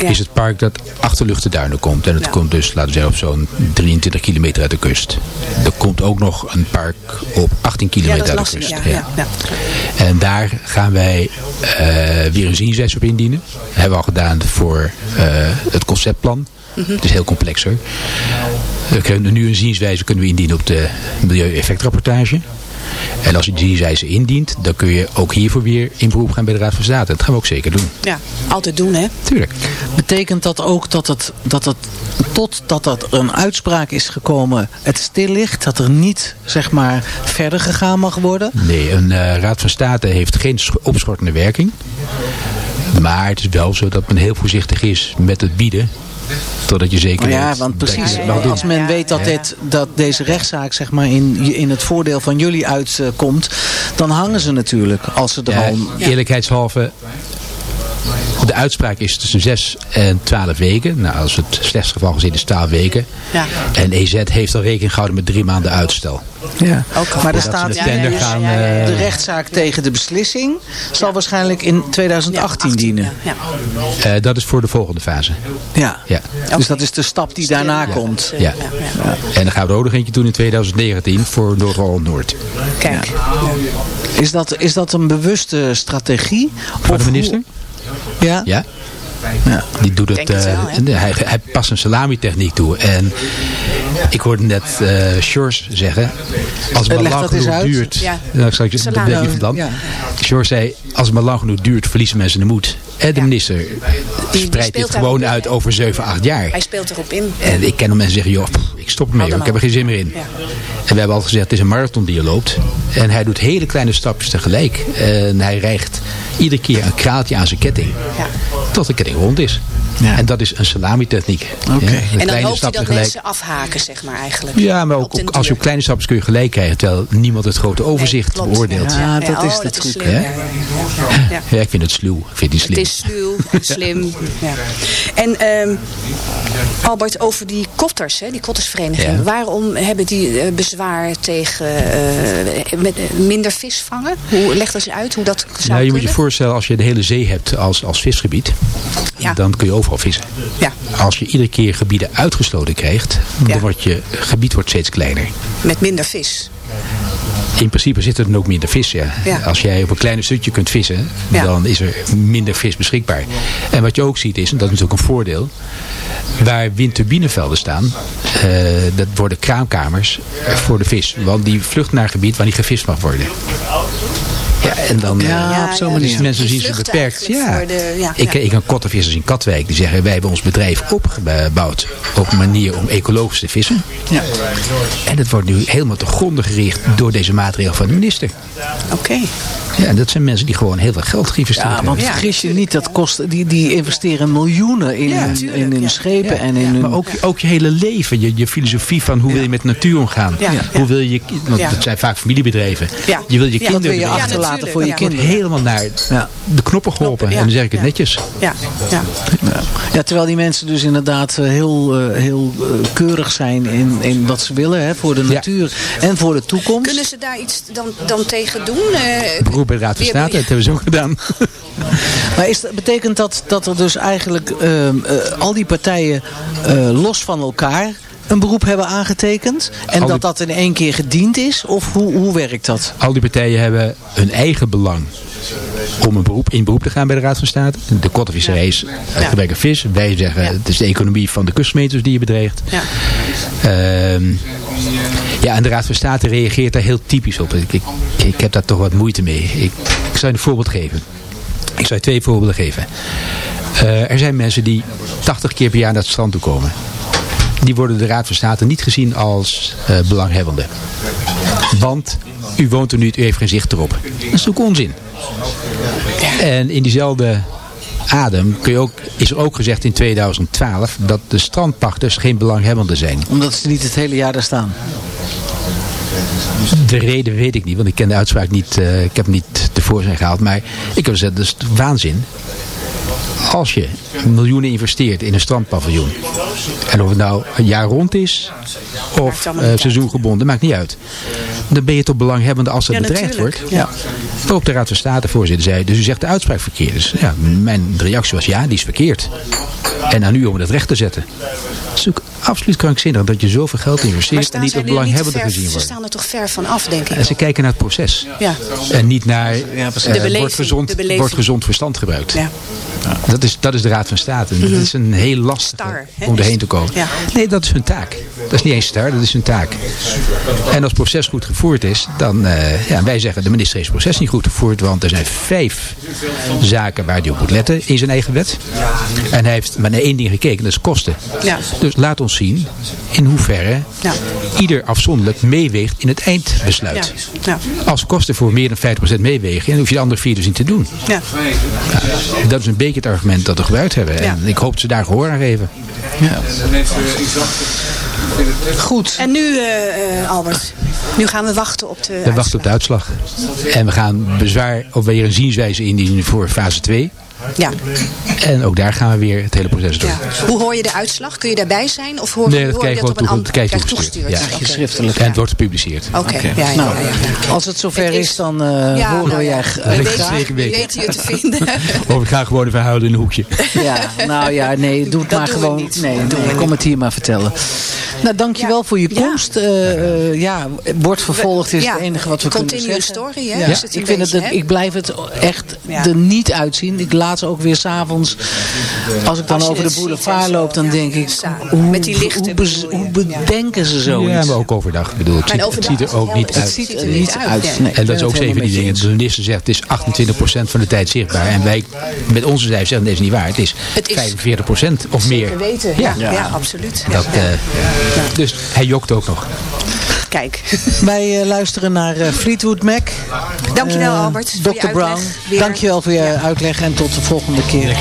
Ja. Is het park dat achter Luchtenduinen komt. En het Ja. komt dus, laten we zeggen, op zo'n 23 kilometer uit de kust. Er komt ook nog een park op 18 Ja, kilometer uit de kust. Ja, ja. ja. En daar gaan wij eh, weer een zienswijze op indienen. Dat hebben we al gedaan voor eh, het conceptplan. Het is heel complex hoor. We kunnen nu een zienswijze kunnen we indienen op de milieueffectrapportage. En als je die zienswijze indient, dan kun je ook hiervoor weer in beroep gaan bij de Raad van State. Dat gaan we ook zeker doen. Ja, altijd doen hè. Tuurlijk. Betekent dat ook dat het, dat het totdat er een uitspraak is gekomen, het stil ligt? Dat er niet, zeg maar, verder gegaan mag worden? Nee, een eh, Raad van State heeft geen sch- opschortende werking. Maar het is wel zo dat men heel voorzichtig is met het bieden. Totdat je zeker Ja, weet want precies. Als men weet dat, dit, dat deze rechtszaak zeg maar, in, in het voordeel van jullie uitkomt, dan hangen ze natuurlijk. Als ze er al... eerlijkheidshalve, de uitspraak is tussen 6 en 12 weken. Nou, als het slechtste geval gezien is 12 weken. Ja. En EZ heeft al rekening gehouden met drie maanden uitstel. Ja. Maar er staat de tender ja, ja, gaan... ja, ja, ja. de rechtszaak tegen de beslissing zal waarschijnlijk in 2018 dienen. Ja. eh, dat is voor de volgende fase. Ja. Ja. Dus dat is de stap die daarna komt. Ja. En dan gaan we er ook nog eentje doen in 2019 voor Noord-Holland-Noord. Kijk. Is dat, is dat een bewuste strategie? Van Of de minister? hoe- Ja? Ja? ja. Die doet het, Denk het wel, eh, hij, hij past een salami-techniek toe. En Ik hoorde net eh Shores zeggen, als het maar lang genoeg uit. duurt... Ja. Nou, ik zal je, dat Salami. je van dan. Ja. Shores zei, als het maar lang genoeg duurt, verliezen mensen de moed. En de Ja. minister die spreidt dit gewoon uit over 7, 8 jaar. Hij speelt erop in. En ik ken nog mensen die zeggen, joh, pff, ik stop ermee, hoor, ik heb er geen zin meer in. Ja. En we hebben al gezegd, het is een marathon die je loopt. En hij doet hele kleine stapjes tegelijk. En hij rijgt iedere keer een kraaltje aan zijn ketting. Ja. Tot de ketting rond is. Ja. En dat is een salami-techniek. Oké. Ja, een En dan hoopt hij dat mensen afhaken, zeg maar eigenlijk. Ja, maar ook, als je op kleine stapjes kun je gelijk krijgen. Terwijl niemand het grote overzicht beoordeelt. Ja, Ja. dat is oh, de dat truc, slim, hè? Ja, ja, ja. ik vind het sluw. Ik vind die slim. Het is sluw, slim. Ja. En ehm, Albert, over die kotters, hè, die Ja. Waarom hebben die eh, bezwaar tegen eh, met, eh, minder vis vangen? Hoe, leg dat eens uit hoe dat zou Nou, je moet je voorstellen, als je de hele zee hebt als, als visgebied, Ja. dan kun je overal vissen. Ja, Als je iedere keer gebieden uitgesloten krijgt, dan wordt je gebied wordt steeds kleiner. met minder vis. In principe zit er dan ook minder vis. Ja. Ja. Als jij op een kleiner stukje kunt vissen, Ja. dan is er minder vis beschikbaar. En wat je ook ziet is, en dat is natuurlijk een voordeel, waar windturbinevelden staan, eh, dat worden kraamkamers voor de vis. Want die vlucht naar een gebied waar niet gevist mag worden. Ja, en dan, eh, Ja, op zo'n manier. Dus mensen Die zien ze beperkt. Ja. de- ja, ik, ja. ik ken kottenvissers in Katwijk die zeggen wij hebben ons bedrijf opgebouwd op een manier om ecologisch te vissen. Ja. En het wordt nu helemaal te gronden gericht door deze maatregel van de minister. Oké. Ja, en dat zijn mensen die gewoon heel veel geld geïnvesteerd Ja, hebben. want vergis je niet, dat kost, die, die investeren miljoenen in, Ja, hun, in hun ja. schepen en in hun... Maar ook, ook je hele leven, je, je filosofie van hoe wil je met de natuur omgaan. Ja. Hoe wil je, want Ja. het zijn vaak familiebedrijven. Ja. Je wil je Ja, kinderen wil je achterlaten natuurlijk, voor je kinderen. helemaal naar Ja. de knoppen geholpen. Ja. En dan zeg ik het Ja. netjes. Ja, ja. Ja. ja, terwijl die mensen dus inderdaad eh, heel, eh, heel eh, keurig zijn in, in wat ze willen hè, voor de Ja. natuur en voor de toekomst. Kunnen ze daar iets dan, dan tegen doen? Eh, Beroep bij de Raad van State, dat hebben we zo gedaan. Maar is, dat- betekent dat dat er dus eigenlijk ehm, eh, al die partijen eh, los van elkaar een beroep hebben aangetekend? En die- dat dat in één keer gediend is? Of hoe, hoe werkt dat? Al die partijen hebben hun eigen belang om een beroep, in beroep te gaan bij de Raad van State. De kottenvisserij is het Ja. gebrek aan vis. Wij zeggen Ja. het is de economie van de kustmeters die je bedreigt. Ja. Ehm, ja, en de Raad van State reageert daar heel typisch op. Ik, ik, ik heb daar toch wat moeite mee. Ik, ik zou je een voorbeeld geven. Ik zou je twee voorbeelden geven. Eh, er zijn mensen die 80 keer per jaar naar het strand toe komen. Die worden de Raad van State niet gezien als eh belanghebbende. Want u woont er nu, u heeft geen zicht erop. Dat is ook onzin. En in diezelfde adem kun je ook, is er ook gezegd in 2012 dat de strandpachters geen belanghebbenden zijn. Omdat ze niet het hele jaar daar staan. De reden weet ik niet, want ik ken de uitspraak niet. eh, ik heb hem niet tevoorschijn gehaald. Maar ik heb gezegd, dat is waanzin. Als je miljoenen investeert in een strandpaviljoen. En of het nou een jaar rond is. Of niet seizoengebonden, maakt niet uit. Dan ben je toch belanghebbende als Ja, bedreigd natuurlijk. wordt. Ja. Waarop de Raad van State voorzitter zei, dus u zegt de uitspraak verkeerd is. Ja, mijn reactie was ja, die is verkeerd. En aan u om het recht te zetten. Het is ook absoluut krankzinnig dat je zoveel geld investeert en niet te belanghebbende gezien ze wordt. staan er toch ver van af, denk ik. En ze kijken naar het proces. Ja. En niet naar eh, precies. De beleving, wordt, gezond, wordt gezond verstand gebruikt. Ja. Dat, is, dat is de Raad van State. En dat is een heel lastige Star, hè? om erheen te komen. Ja. Nee, dat is hun taak. Dat is niet eens star, dat is hun taak. En als het proces goed gevoerd is, dan... eh, ja, wij zeggen, de minister heeft het proces niet goed gevoerd. Want er zijn vijf zaken waar hij op moet letten in zijn eigen wet. En hij heeft maar naar één ding gekeken, dat is kosten. Ja. Dus laat ons zien in hoeverre Ja. ieder afzonderlijk meeweegt in het eindbesluit. Ja. Als kosten voor meer dan 50% meewegen, dan hoef je de andere vier dus niet te doen. Ja. Ja, dat is een beetje het argument dat we gebruikt hebben. Ja. En ik hoop dat ze daar gehoor aan geven. Goed. En nu, eh, eh, Albert, nu gaan we wachten op de We wachten op de uitslag. En we gaan bezwaar of weer een zienswijze indienen voor fase 2. Ja. En ook daar gaan we weer het hele proces door. ja. Hoe hoor je de uitslag? Kun je daarbij zijn? Of hoor, Nee, dat hoor krijg je dat op een krijg je toegestuurd. Ja. Schriftelijk. En het wordt gepubliceerd. Oké, ja, ja, Nou, ja, ja. Als het zover Het is- is, dan eh, Ja, horen nou we ja. jij We weten- graag. zeker We weten. je te vinden. Of ik ga gewoon even huilen in een hoekje. Ja, nou ja, nee, doe het Dat maar gewoon. niet. Nee, we kom het hier maar vertellen. Nou, dankjewel voor je Ja. komst. Eh, eh, ja, wordt vervolgd is Ja, het enige wat we kunnen continue zeggen. story, hè, ik, blijf het echt er niet uitzien. Ik laatst ook weer s'avonds. Als ik dan over de boulevard loop, dan ja. denk ik, hoe, Met die lichten hoe, bedenken ze zoiets? Ja, maar ook overdag. Ik bedoel, het, ziet, het ziet er ook niet uit. Het ziet er niet uit. Nee, En dat is ook van die dingen. De minister zegt het is 28% van de tijd zichtbaar. En wij met onze cijfers zeggen dat is niet waar. Het is, Het is- 45% of meer. Zeker weten, ja, ja. absoluut. Ja. Dat, eh, Dus hij jokt ook nog. Kijk, Wij eh, luisteren naar eh, Fleetwood Mac. dankjewel Eh, Albert Dr. Brown. Weer. dankjewel voor je Ja. uitleg en tot de volgende keer.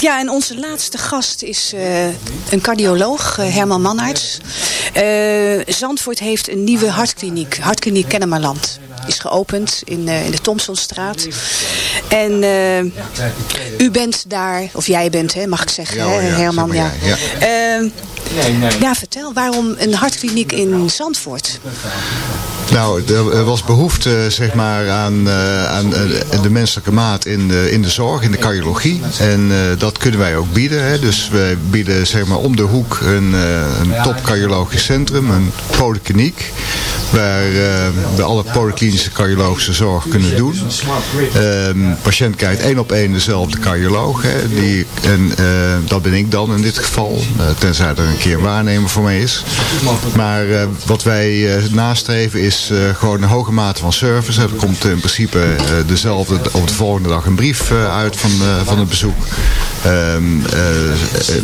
Ja, en onze laatste gast is eh, een cardioloog, eh, Herman Mannaerts. Eh, Zandvoort heeft een nieuwe hartkliniek, Hartkliniek Kennemerland. Is geopend in, eh, in de Thompsonstraat. En eh, u bent daar, of jij bent, hè, mag ik zeggen, Ja, hè, ja, Herman. zeg Ja. maar Eh, ja, vertel, waarom een hartkliniek in Zandvoort? Nou, er was behoefte zeg maar, aan, eh, aan eh, de menselijke maat in de, in de zorg, in de cardiologie. En eh, dat kunnen wij ook bieden. Hè. Dus wij bieden zeg maar, om de hoek een, eh, een top cardiologisch centrum, een polykliniek. Waar eh, we alle polyklinische cardiologische zorg kunnen doen. Ehm patiënt krijgt één op één dezelfde cardioloog. Hè, die, en eh, dat ben ik dan in dit geval. eh, tenzij er een keer een waarnemer voor mij is. Maar wat wij nastreven is gewoon een hoge mate van service. Er komt in principe dezelfde op de volgende dag een brief uit van, van het bezoek. Ehm, eh,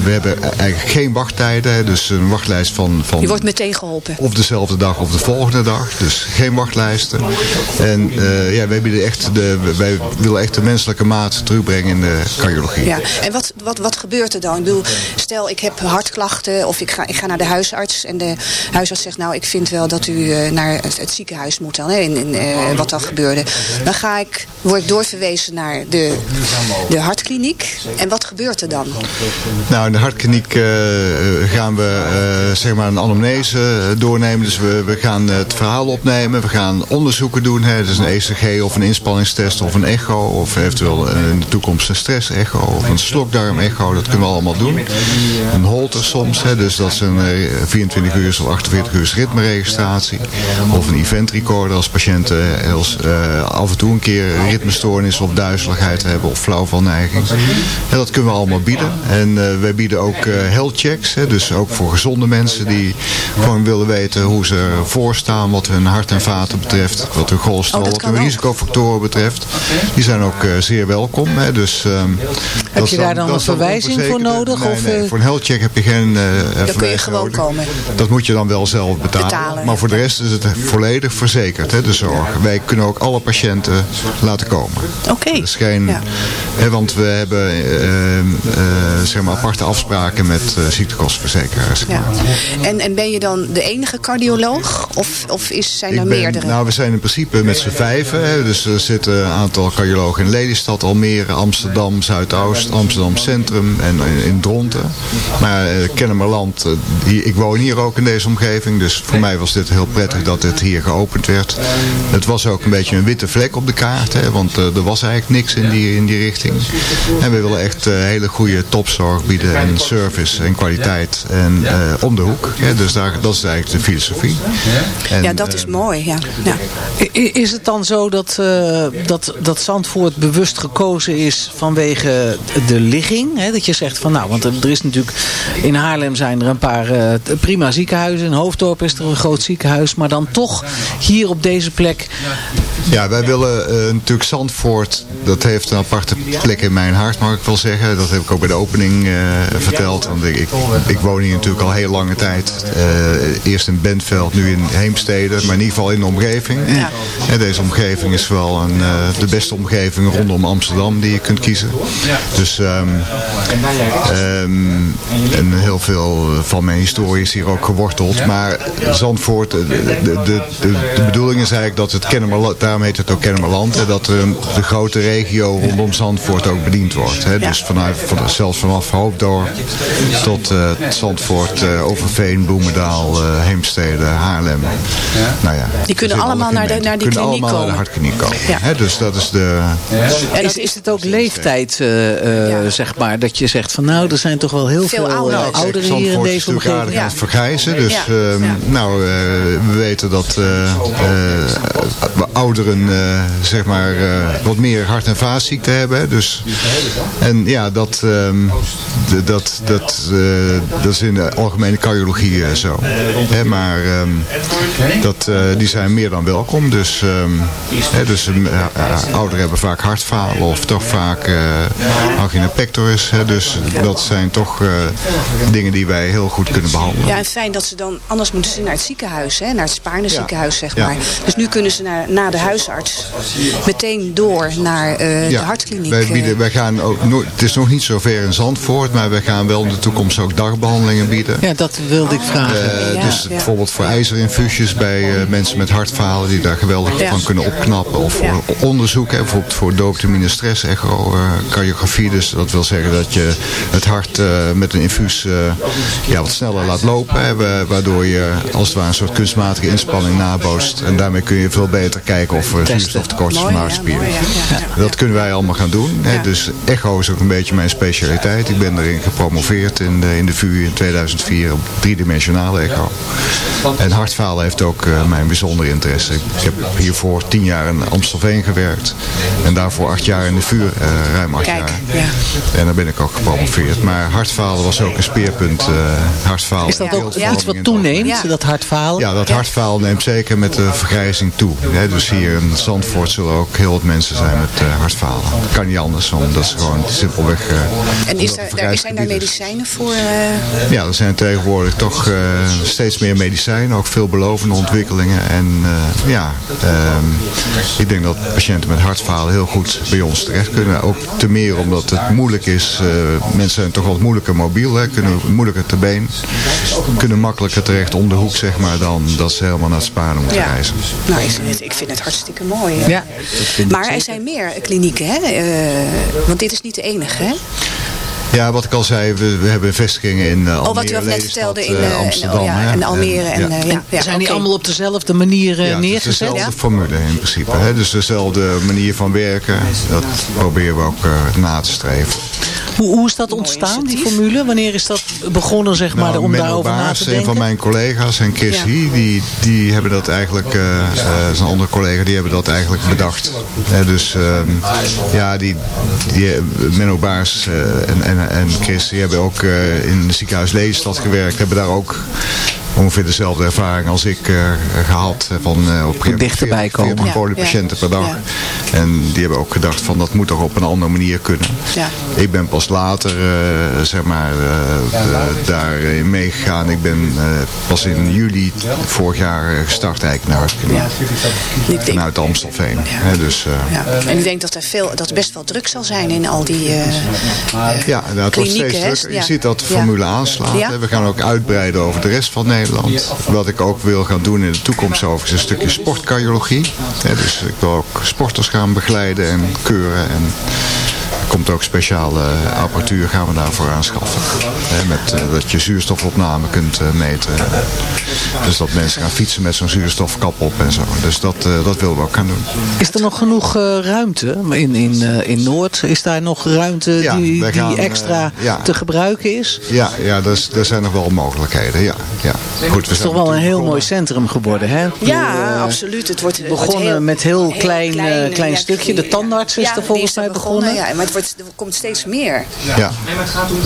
we hebben eigenlijk geen wachttijden. Dus een wachtlijst van, van Je wordt meteen geholpen. of dezelfde dag of de volgende dag. Dus geen wachtlijsten. En eh, ja, wij, bieden echt de, wij willen echt de menselijke maat terugbrengen in de cardiologie. Ja, en wat, wat, wat gebeurt er dan? Ik bedoel, stel ik heb hartklachten of ik ga, ik ga naar de huisarts. En de huisarts zegt, nou ik vind wel dat u eh, naar het, het ziekenhuis moet dan. Hè, in, in, eh, wat dan gebeurde. Dan ga ik, word ik doorverwezen naar de, de hartkliniek. En wat gebeurt er dan? Nou, in de hartkliniek gaan we zeg maar een anamnese doornemen. Dus we, we gaan verhaal opnemen. We gaan onderzoeken doen. Hè. Dus een ECG of een inspanningstest of een echo. Of eventueel eh, in de toekomst een stress-echo of een slokdarm-echo. Dat kunnen we allemaal doen. Een holter soms. Hè. Dus dat is een eh, 24 uur of 48 uur ritmeregistratie. Of een event recorder als patiënten eh, als, eh, af en toe een keer ritmestoornis of duizeligheid hebben of flauwvalneiging. En dat kunnen we allemaal bieden. En eh, wij bieden ook eh, health checks. Hè, dus ook voor gezonde mensen die gewoon willen weten hoe ze ervoor staan wat hun hart en vaten betreft. Wat hun cholesterol, Oh, wat hun ook. risicofactoren betreft. Die zijn ook eh, zeer welkom. Hè, dus, ehm, dat is je daar dan een verwijzing voor nodig, Nee, of, nee, eh? voor een health check heb je geen eh Dan kun je gewoon nodig. komen. Dat moet je dan wel zelf betalen. Betalen, maar voor de rest is het volledig verzekerd, hè, de zorg. Wij kunnen ook alle patiënten laten komen. Oké. Geen, Ja. hè, want we hebben eh, eh, zeg maar aparte afspraken met ziektekostenverzekeraars. Ja. En, en ben je dan de enige cardioloog? Of, of is, zijn er ben- meerdere? Nou, we zijn in principe met z'n vijven. Hè, dus er zitten een aantal cardiologen in Lelystad, Almere, Amsterdam, Zuidoost, Amsterdam Centrum en in, in Dronten. Maar eh, Kennemerland, eh, hier, ik woon hier ook in deze omgeving. Dus voor mij was dit heel prettig dat dit hier geopend werd. Het was ook een beetje een witte vlek op de kaart. Hè, want eh, er was eigenlijk niks in die, in die richting. En we willen echt eh, hele goede topzorg bieden. En service en kwaliteit. En eh, om de hoek. Hè, dus daar, dat is eigenlijk de filosofie. En, ja, dat is eh, mooi. Ja. Is het dan zo dat, eh, dat, dat Zandvoort bewust gekozen is vanwege de ligging? Hè? Dat je zegt van nou, want er is natuurlijk in Haarlem zijn er een paar eh, prima ziekenhuizen. In Hoofddorp is er een groot ziekenhuis. Maar dan toch hier op deze plek. Ja, wij willen eh, natuurlijk Zandvoort, dat heeft een aparte plek in mijn hart, mag ik wel zeggen. Dat heb ik ook bij de opening eh, verteld. Want ik, ik, ik woon hier natuurlijk al heel lange tijd. Eh, eerst in Bentveld, nu in Heemstede, maar in ieder geval in de omgeving. En deze omgeving is wel een, eh, de beste omgeving rondom Amsterdam die je kunt kiezen. Dus ehm, ehm, en heel veel van mijn historie is hier ook geworteld. Maar Zandvoort, de, de, de, de, de bedoeling is eigenlijk dat het Kennemerland, daarom heet het ook Kennemerland, hè, dat een, de grote regio rondom Zandvoort ook bediend wordt. Hè. Dus vanuit, van, zelfs vanaf Hoofddorp tot eh, Zandvoort, eh, Overveen, Bloemendaal, eh, Heemstede, Haarlem. Nou ja, Die kunnen allemaal naar de- naar die kunnen kliniek allemaal naar de komen. hartkliniek komen. Ja. Hè, dus dat is de... En Is, is het ook leeftijd, eh, eh, zeg maar, dat je zegt van nou, er zijn toch wel heel Veel veel, ouderen. eh, ouderen hier in deze omgeving? aan het vergrijzen. Dus Ja. ehm, Ja. nou, eh, we weten dat eh, eh, ouderen eh, zeg maar eh, wat meer hart- en vaatziekten hebben. Dus, en ja, dat, ehm, de- dat, dat, eh, dat is in de algemene cardiologie zo. Hè, maar dat, eh, die zijn meer dan welkom. Dus, ehm, hè, dus eh, eh, ouderen hebben vaak hartfalen of toch vaak eh angina pectoris. Hè, dus dat zijn toch eh, dingen die wij heel goed kunnen behandelen. Ja, en fijn dat ze dan, anders moeten ze naar het ziekenhuis, hè, naar het Spaarne ziekenhuis, zeg Ja. maar. Dus nu kunnen ze naar, na de huisarts meteen door naar eh, de hartkliniek. Wij, bieden, wij gaan ook, no- het is nog niet zo ver in Zandvoort, maar wij gaan wel in de toekomst ook dagbehandelingen bieden. Ja, dat wilde ik vragen. Eh, Ja, dus ja. bijvoorbeeld voor ijzerinfusies bij eh, mensen met hartfalen die daar geweldig Ja. van kunnen opknappen. Of voor Ja. onderzoek, hè, bijvoorbeeld voor dopamine stress echo eh, cardiografie. Dus dat wil zeggen dat je het hart eh, met een infuus ja, wat sneller laat lopen. Hè, wa- waardoor je als het ware een soort kunstmatige inspanning nabootst. En daarmee kun je veel beter kijken of er zuurstoftekort is van de hartspier. mooi, ja, ja, Dat kunnen wij allemaal gaan doen. Hè. Dus echo is ook een beetje mijn specialiteit. Ik ben erin gepromoveerd in de, in de VU in 2004 op driedimensionale echo. En hartfalen heeft ook eh, mijn bijzondere interesse. Ik, ik heb hiervoor tien jaar in Amstelveen gewerkt. En daarvoor acht jaar in de VU, eh, ruim acht Kijk, jaar. ja. En daar ben ik ook gepromoveerd. Maar hartfalen was ook een speerpunt. eh hartfalen Is dat ook iets wat toeneemt, Ja. dat hartfalen? ja, dat hartfaal neemt zeker met de vergrijzing toe. Hè, dus hier in Zandvoort zullen ook heel wat mensen zijn met uh, hartfalen. Dat kan niet anders, omdat ze gewoon simpelweg... eh, En is er, daar, zijn daar medicijnen voor? Ja, er zijn tegenwoordig toch eh, steeds meer medicijnen, ook ontwikkelingen. En eh, ja, ehm, ik denk dat patiënten met hartfalen heel goed bij ons terecht kunnen. Ook te meer omdat het moeilijk is. eh, mensen zijn toch wat moeilijker mobiel, hè, kunnen moeilijker te been. Kunnen makkelijker terecht om de hoek, zeg maar, dan dat ze helemaal naar het Sparen moeten Ja. reizen. Nou, ik vind het, ik vind het hartstikke mooi. hè. Ja, dat vind ik Maar er zijn meer klinieken, hè? Eh, want dit is niet de enige, hè? Ja, wat ik al zei, we, we hebben vestigingen in uh, Almere, Oh, wat u ook net vertelde in, eh, eh, in- Amsterdam. oh ja, en Almere en, eh, ja. En zijn die allemaal op dezelfde manier eh, Ja, het is neergezet? dezelfde formule in principe. Hè? Dus dezelfde manier van werken. Dat proberen we ook eh, na te streven. Hoe, hoe is dat ontstaan, die formule? Wanneer is dat begonnen, zeg maar, Nou, om Menno daarover na Baars, te een denken? van mijn collega's en Chris Ja. Hie, die, die hebben dat eigenlijk, eh eh, zijn andere collega, die hebben dat eigenlijk bedacht. Hè, dus ehm, ja, die, die, eh, Menno Baars eh, en, en, en Chris, die hebben ook eh, in het ziekenhuis Lelystad gewerkt, hebben daar ook ongeveer dezelfde ervaring als ik eh, gehad. eh, Van, eh, op een Dichterbij 40 komen. polypatiënten per dag. Ja. En die hebben ook gedacht van dat moet toch op een andere manier kunnen. Ja. Ik ben pas later eh, zeg maar, daarin meegegaan. Ik ben eh, pas in juli vorig jaar gestart eigenlijk naar denk- vanuit Amstelveen. Hè, dus, eh, Ja. En ik denk dat er, veel, dat er best wel druk zal zijn in al die Ja, het wordt klinieken, steeds drukker. Je Ja. ziet dat de Ja. formule aanslaat. We gaan ook uitbreiden over de rest van Nederland. Wat ik ook wil gaan doen in de toekomst overigens is een stukje sportcardiologie. Dus ik wil ook sporters gaan begeleiden en keuren. En komt ook speciale apparatuur gaan we daarvoor aanschaffen. Hè, met, eh, dat je zuurstofopname kunt eh, meten. Dus dat mensen gaan fietsen met zo'n zuurstofkap op en zo. Dus dat, eh, dat willen we ook gaan doen. Is er nog genoeg eh, ruimte in, in, eh, in Noord? Is daar nog ruimte Ja, die, gaan, die extra eh, ja. te gebruiken is? Ja, ja er, is- er zijn nog wel mogelijkheden. Ja, ja. Goed, we Het is toch wel een heel mooi centrum geworden, hè? Ja, eh, absoluut. Het wordt, het wordt begonnen heel- met heel heel klein, eh, klein stukje. De tandarts is er volgens mij begonnen. Ja, maar het wordt, er komt steeds meer. Ja.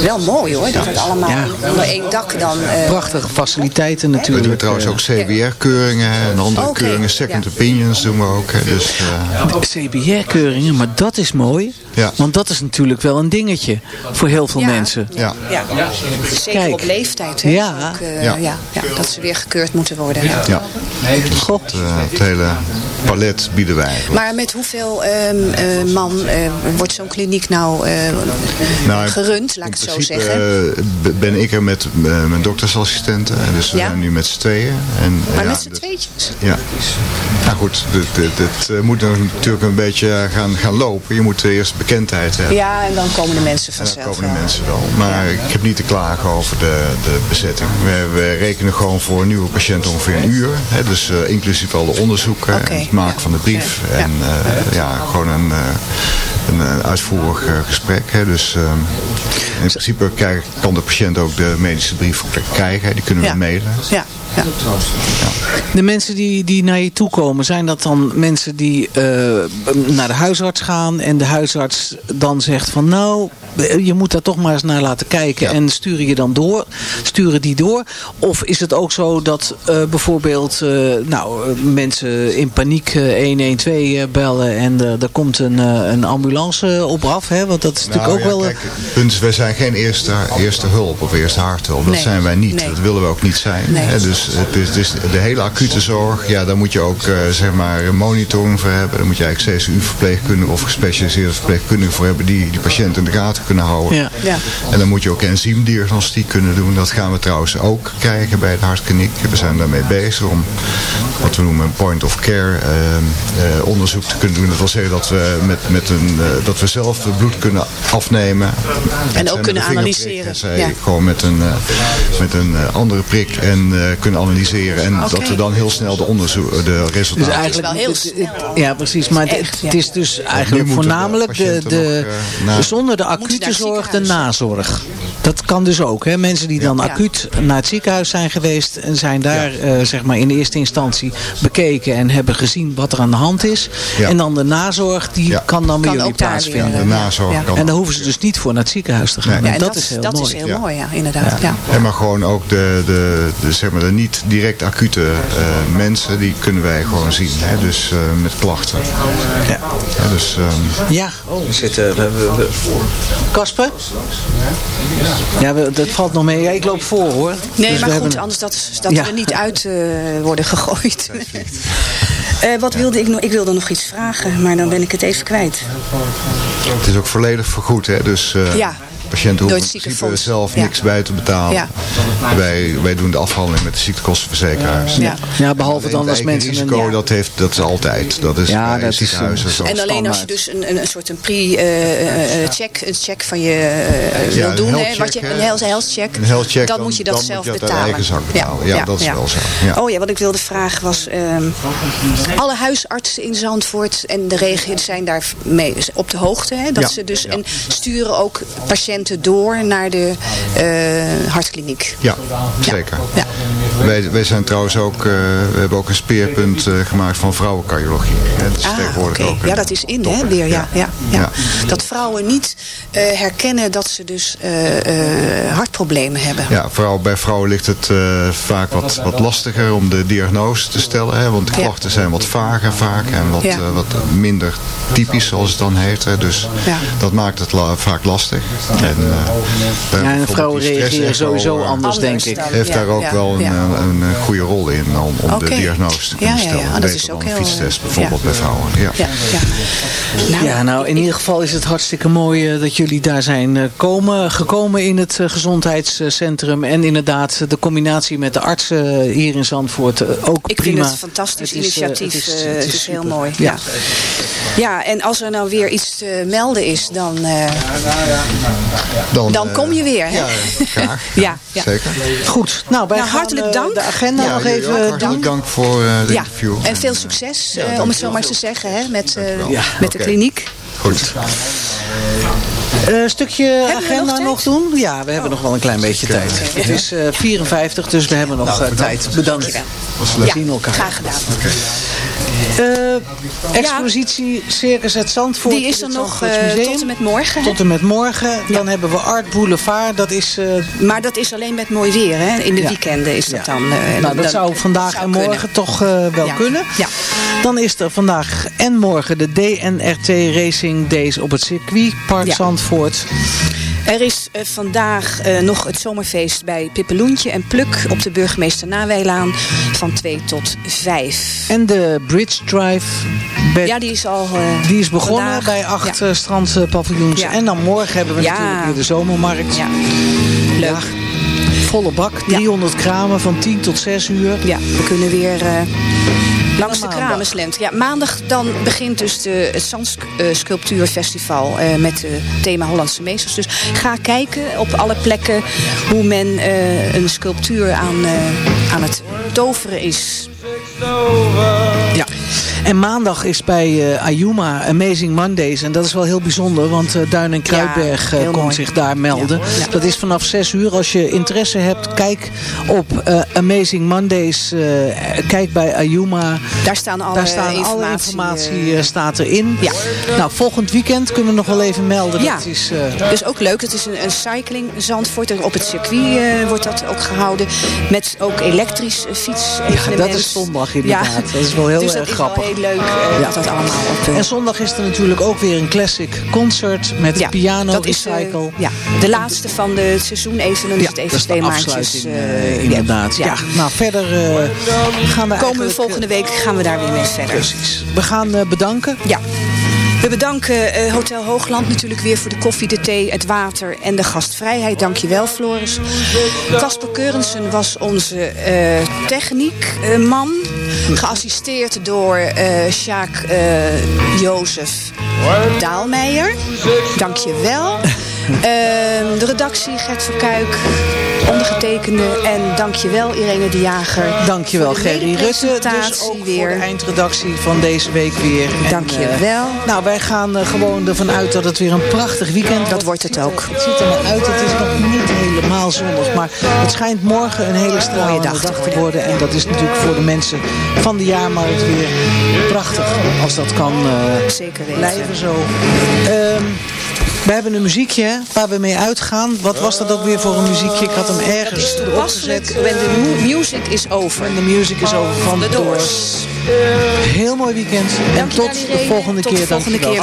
Wel mooi hoor, dat het allemaal Ja. onder één dak dan... eh, Prachtige faciliteiten We natuurlijk. doen trouwens ook CBR-keuringen en andere keuringen. Second ja. opinions doen we ook. hè. Dus, eh, CBR-keuringen, maar dat is mooi. Ja. Want dat is natuurlijk wel een dingetje voor heel veel Ja. mensen. ja. ja, zeker Kijk. op leeftijd. Hè, Ja. Ook, eh, Ja. ja. Ja, dat ze weer gekeurd moeten worden. Ja. Dus het, het hele palet bieden wij eigenlijk. Maar met hoeveel ehm, eh, man eh, wordt zo'n kliniek nou, eh, Nou, gerund, laat ik het zo zeggen? eh, ben ik er met eh, mijn doktersassistenten. En Dus we Ja. zijn nu met z'n tweeën. En, maar ja, met z'n dat- tweetjes? Ja. Nou goed, eh, moet natuurlijk een beetje gaan, gaan lopen. Je moet eerst bekendheid hebben. Ja, en dan komen de mensen En dan vanzelf komen de mensen wel. Maar ik heb niet te klagen over de, de bezetting. We, we rekenen gewoon voor een nieuwe patiënt ongeveer een uur. Hè, dus inclusief alle onderzoeken Oké, en het maken van de brief. Ja. En ja, gewoon een, een, een uitvoerig eh, gesprek. Hè. Dus ehm, in principe kan de patiënt ook de medische brief krijgen. Die kunnen we Ja. mailen. Ja, ja. De mensen die, die naar je toe komen, zijn dat dan mensen die eh, naar de huisarts gaan en de huisarts dan zegt van nou, je moet daar toch maar eens naar laten kijken en sturen je dan door, sturen die door? Of is het ook zo dat eh, bijvoorbeeld nou, mensen in paniek eh, 112 eh, bellen en er komt een, een ambulance op af, hè? want dat is natuurlijk Nou, ook wel... ja, eh, kijk, het punt is, wij zijn geen eerste, eerste hulp of eerste harthulp. Dat Nee. zijn wij niet. Nee. Dat willen we ook niet zijn. Nee. Hè, dus het is, het is de hele acute zorg, ja, daar moet je ook eh, zeg maar een monitoring voor hebben. Daar moet je eigenlijk CCU-verpleegkundige of gespecialiseerde verpleegkundigen voor hebben die die patiënt in de gaten kunnen houden. Ja. Ja. En dan moet je ook enzymdiagnostiek kunnen doen. Dat gaan we trouwens ook krijgen bij de hartkliniek. We zijn daarmee bezig om wat we noemen een point of care eh, eh, onderzoek te kunnen doen. Dat wil zeggen dat we met, met een eh, dat we zelf het bloed kunnen afnemen. Het zijn kunnen de analyseren. Ja. Gewoon met een, eh, met een eh, andere prik en eh, kunnen analyseren. En dat we dan heel snel de, onderzoek, de Dus resultaten eigenlijk, wel heel snel. ja, precies. Maar het, Echt, ja. het is dus eigenlijk de voornamelijk de, de, nog, na- zonder de acute zorg, de nazorg. Dat kan dus ook. Hè? Mensen die dan Ja. acuut naar het ziekenhuis zijn geweest en zijn daar eh, zeg maar in eerste instantie bekeken en hebben gezien wat er aan de hand is. Ja. En dan de nazorg, die Ja. kan dan bij Kan jullie ook plaatsvinden. Nazorg kan En dan hoeven ze dus niet voor naar het ziekenhuis te gaan. Nee. En Ja, en dat, is heel dat mooi. is heel Ja. mooi, ja, inderdaad. Ja. En maar gewoon ook de, de, de, zeg maar, de niet direct acute eh, mensen, die kunnen wij gewoon zien. Hè? Dus eh, met klachten. Ja. Ja, dus, ehm, Ja, oh, we zitten. we- we- we- Kasper? Ja, we- dat valt nog mee. Ja, ik loop voor hoor. Nee, Dus maar goed, hebben- anders dat, dat Ja. we er niet uit eh, worden gegooid. Eh, wat wilde ik nog? Ik wilde nog iets vragen, maar dan ben ik het even kwijt. Is ook volledig vergoed. Hè? Dus eh, Ja. Patiënten Door hoeven het in principe zelf Ja. niks bij te betalen. Ja. Wij, wij doen de afhandeling met de ziektekostenverzekeraars. Ja. Ja, behalve dan het als mensen een... risico, ja. dat, heeft, dat is altijd. Dat is Ja, bij dat is, ziekenhuizen eh, zo. En alleen als je dus een, een, een soort een pre-check een check van je eh, wil een doen, hè, wat je, een health, check, Een health check, dan, dan- moet je dat dan zelf moet je dat uit betalen. eigen zak betalen. Ja, dat is wel zo, ja. Oh ja, wat ik wilde vragen was, ehm, alle huisartsen in Zandvoort en de regio zijn daar mee op de hoogte. Hè, dat Ja, ze dus, ja. En sturen ook patiënten door naar de eh, hartkliniek. Ja, zeker. Ja. Wij, wij zijn trouwens ook, eh, we hebben ook een speerpunt eh, gemaakt van vrouwencardiologie. Hè, Dat is Ah, tegenwoordig ook een Ja, dat is in, top, hè, weer. Ja, ja, ja. Ja. Dat vrouwen niet eh, herkennen dat ze dus eh, eh, hartproblemen hebben. Ja, vooral bij vrouwen ligt het eh, vaak wat, wat lastiger om de diagnose te stellen. Hè, want de Ja. klachten zijn wat vager vaak en wat, Ja. eh, wat minder typisch zoals het dan heet. Hè. Dus Ja. dat maakt het la- vaak lastig. En, eh, en vrouwen reageren sowieso anders, denk ik. heeft Ja, daar ook ja, wel een, ja. een, een, een goede rol in om, de diagnose te kunnen Ja, ja, ja. stellen. Ah, dat Beter is dan ook een heel, fietstest eh, bijvoorbeeld ja. bij vrouwen. Ja. Ja, ja. Nou, Ja, nou in ieder geval is het hartstikke mooi eh, dat jullie daar zijn eh, komen, gekomen in het eh, gezondheidscentrum. En inderdaad de combinatie met de artsen eh, hier in Zandvoort eh, ook Ik prima. vind het een fantastisch Het is, eh, initiatief. het is- eh, Het heel mooi. Ja. Ja. Ja. en als er nou weer iets te melden is, dan, eh, dan eh, kom je weer. Hè? Ja, graag. Ja, ja. Zeker. Goed, nou wij Nou, hartelijk eh, dank. de agenda Ja, nog even ook eh, hartelijk doen. dank voor eh, de Ja, interview. en veel succes, Ja, eh, om het zo maar te zeggen, hè, met, eh, met de kliniek. Goed. Eh, Een stukje agenda nog nog, tijd? doen? Ja, we hebben nog wel een klein beetje tijd. Het is eh 54, dus we hebben nog tijd. Bedankt. We zien elkaar. graag gedaan. Eh, expositie Circus het Zandvoort. Die is er nog eh, tot en met morgen. hè? Tot en met morgen. Dan hebben we Art Boulevard. Dat is... eh, Maar dat is alleen met mooi weer. Hè? In de Ja. weekenden is dat Ja. dan. nou, dat dan- zou vandaag zou en kunnen. morgen toch wel kunnen. Ja. Dan is er vandaag en morgen de DNRT Racing Days op het circuit Park. Zandvoort. Er is eh, vandaag eh, nog het zomerfeest bij Pippeloentje en Pluk op de burgemeester Nawijlaan van 2 tot 5. En de Bridge Drive. Ja, die is al. eh, die is begonnen vandaag. bij acht Ja. strandpaviljoens. Ja. En dan morgen hebben we Ja. natuurlijk weer de zomermarkt. Ja. Leuk. Volle bak. 300 kramen van 10 tot 6 uur. Ja, we kunnen weer langs de. Kramenslent. Ja, maandag dan begint dus de, het Zandsculptuurfestival eh met het thema Hollandse meesters. Dus ga kijken op alle plekken hoe men eh, een sculptuur aan, eh, aan het toveren is. Ja. En maandag is bij eh, Ayuma Amazing Mondays. En dat is wel heel bijzonder, want eh, Duin en Kruidberg Ja, eh, mooi. zich daar melden. Ja, ja. Dat is vanaf 6 uur. Als je interesse hebt, kijk op Amazing Mondays. kijk bij Ayuma. Daar staan alle Daar staan alle informatie, informatie eh, eh, staat erin. Ja. Nou, volgend weekend kunnen we nog wel even melden. Ja. Dat is, Dus ook leuk. Het is een, een cycling Zandvoort. Op het circuit wordt dat ook gehouden. Met ook elektrisch fiets. ja, dat is zondag inderdaad. Dat is wel heel dus erg grappig. Heel leuk eh, Ja. dat dat allemaal op... eh, En zondag is er natuurlijk ook weer een classic concert met ja, piano dat is, eh, ja, de laatste van de het seizoen even. Dan is het even de twee maandjes. eh, eh, ja. inderdaad. Ja. Nou verder eh, gaan we Komen we volgende week gaan we daar weer mee verder. Precies. We gaan eh, bedanken. Ja. We bedanken eh, Hotel Hoogland natuurlijk weer voor de koffie, de thee, het water en de gastvrijheid. Dankjewel Floris. Casper Keurensen was onze eh techniekman. Geassisteerd door eh Sjaak eh, Jozef Daalmeijer. Dank je wel. De redactie Gert Verkuik, ondergetekende. En dank je wel Irene de Jager. Dankjewel Gerry Rutte. Dus ook weer. voor de eindredactie van deze week weer. En, Dank je eh, nou, wij gaan eh, gewoon ervan uit dat het weer een prachtig weekend Dat wordt het ook. Het ziet er maar uit. Het is nog niet helemaal zonnig. Maar het schijnt morgen een hele stralende dag dag, te te worden. En dat is natuurlijk voor de mensen van de jaarmarkt weer prachtig. Als dat kan eh, Zeker weten. blijven zo. Ehm, we hebben een muziekje waar we mee uitgaan. Wat was dat ook weer voor een muziekje? Ik had hem ergens erop Toepasselijk, gezet. when the mu- music is over. When the music is over van The de Doors. Heel mooi weekend. En tot de volgende Tot keer. de volgende keer,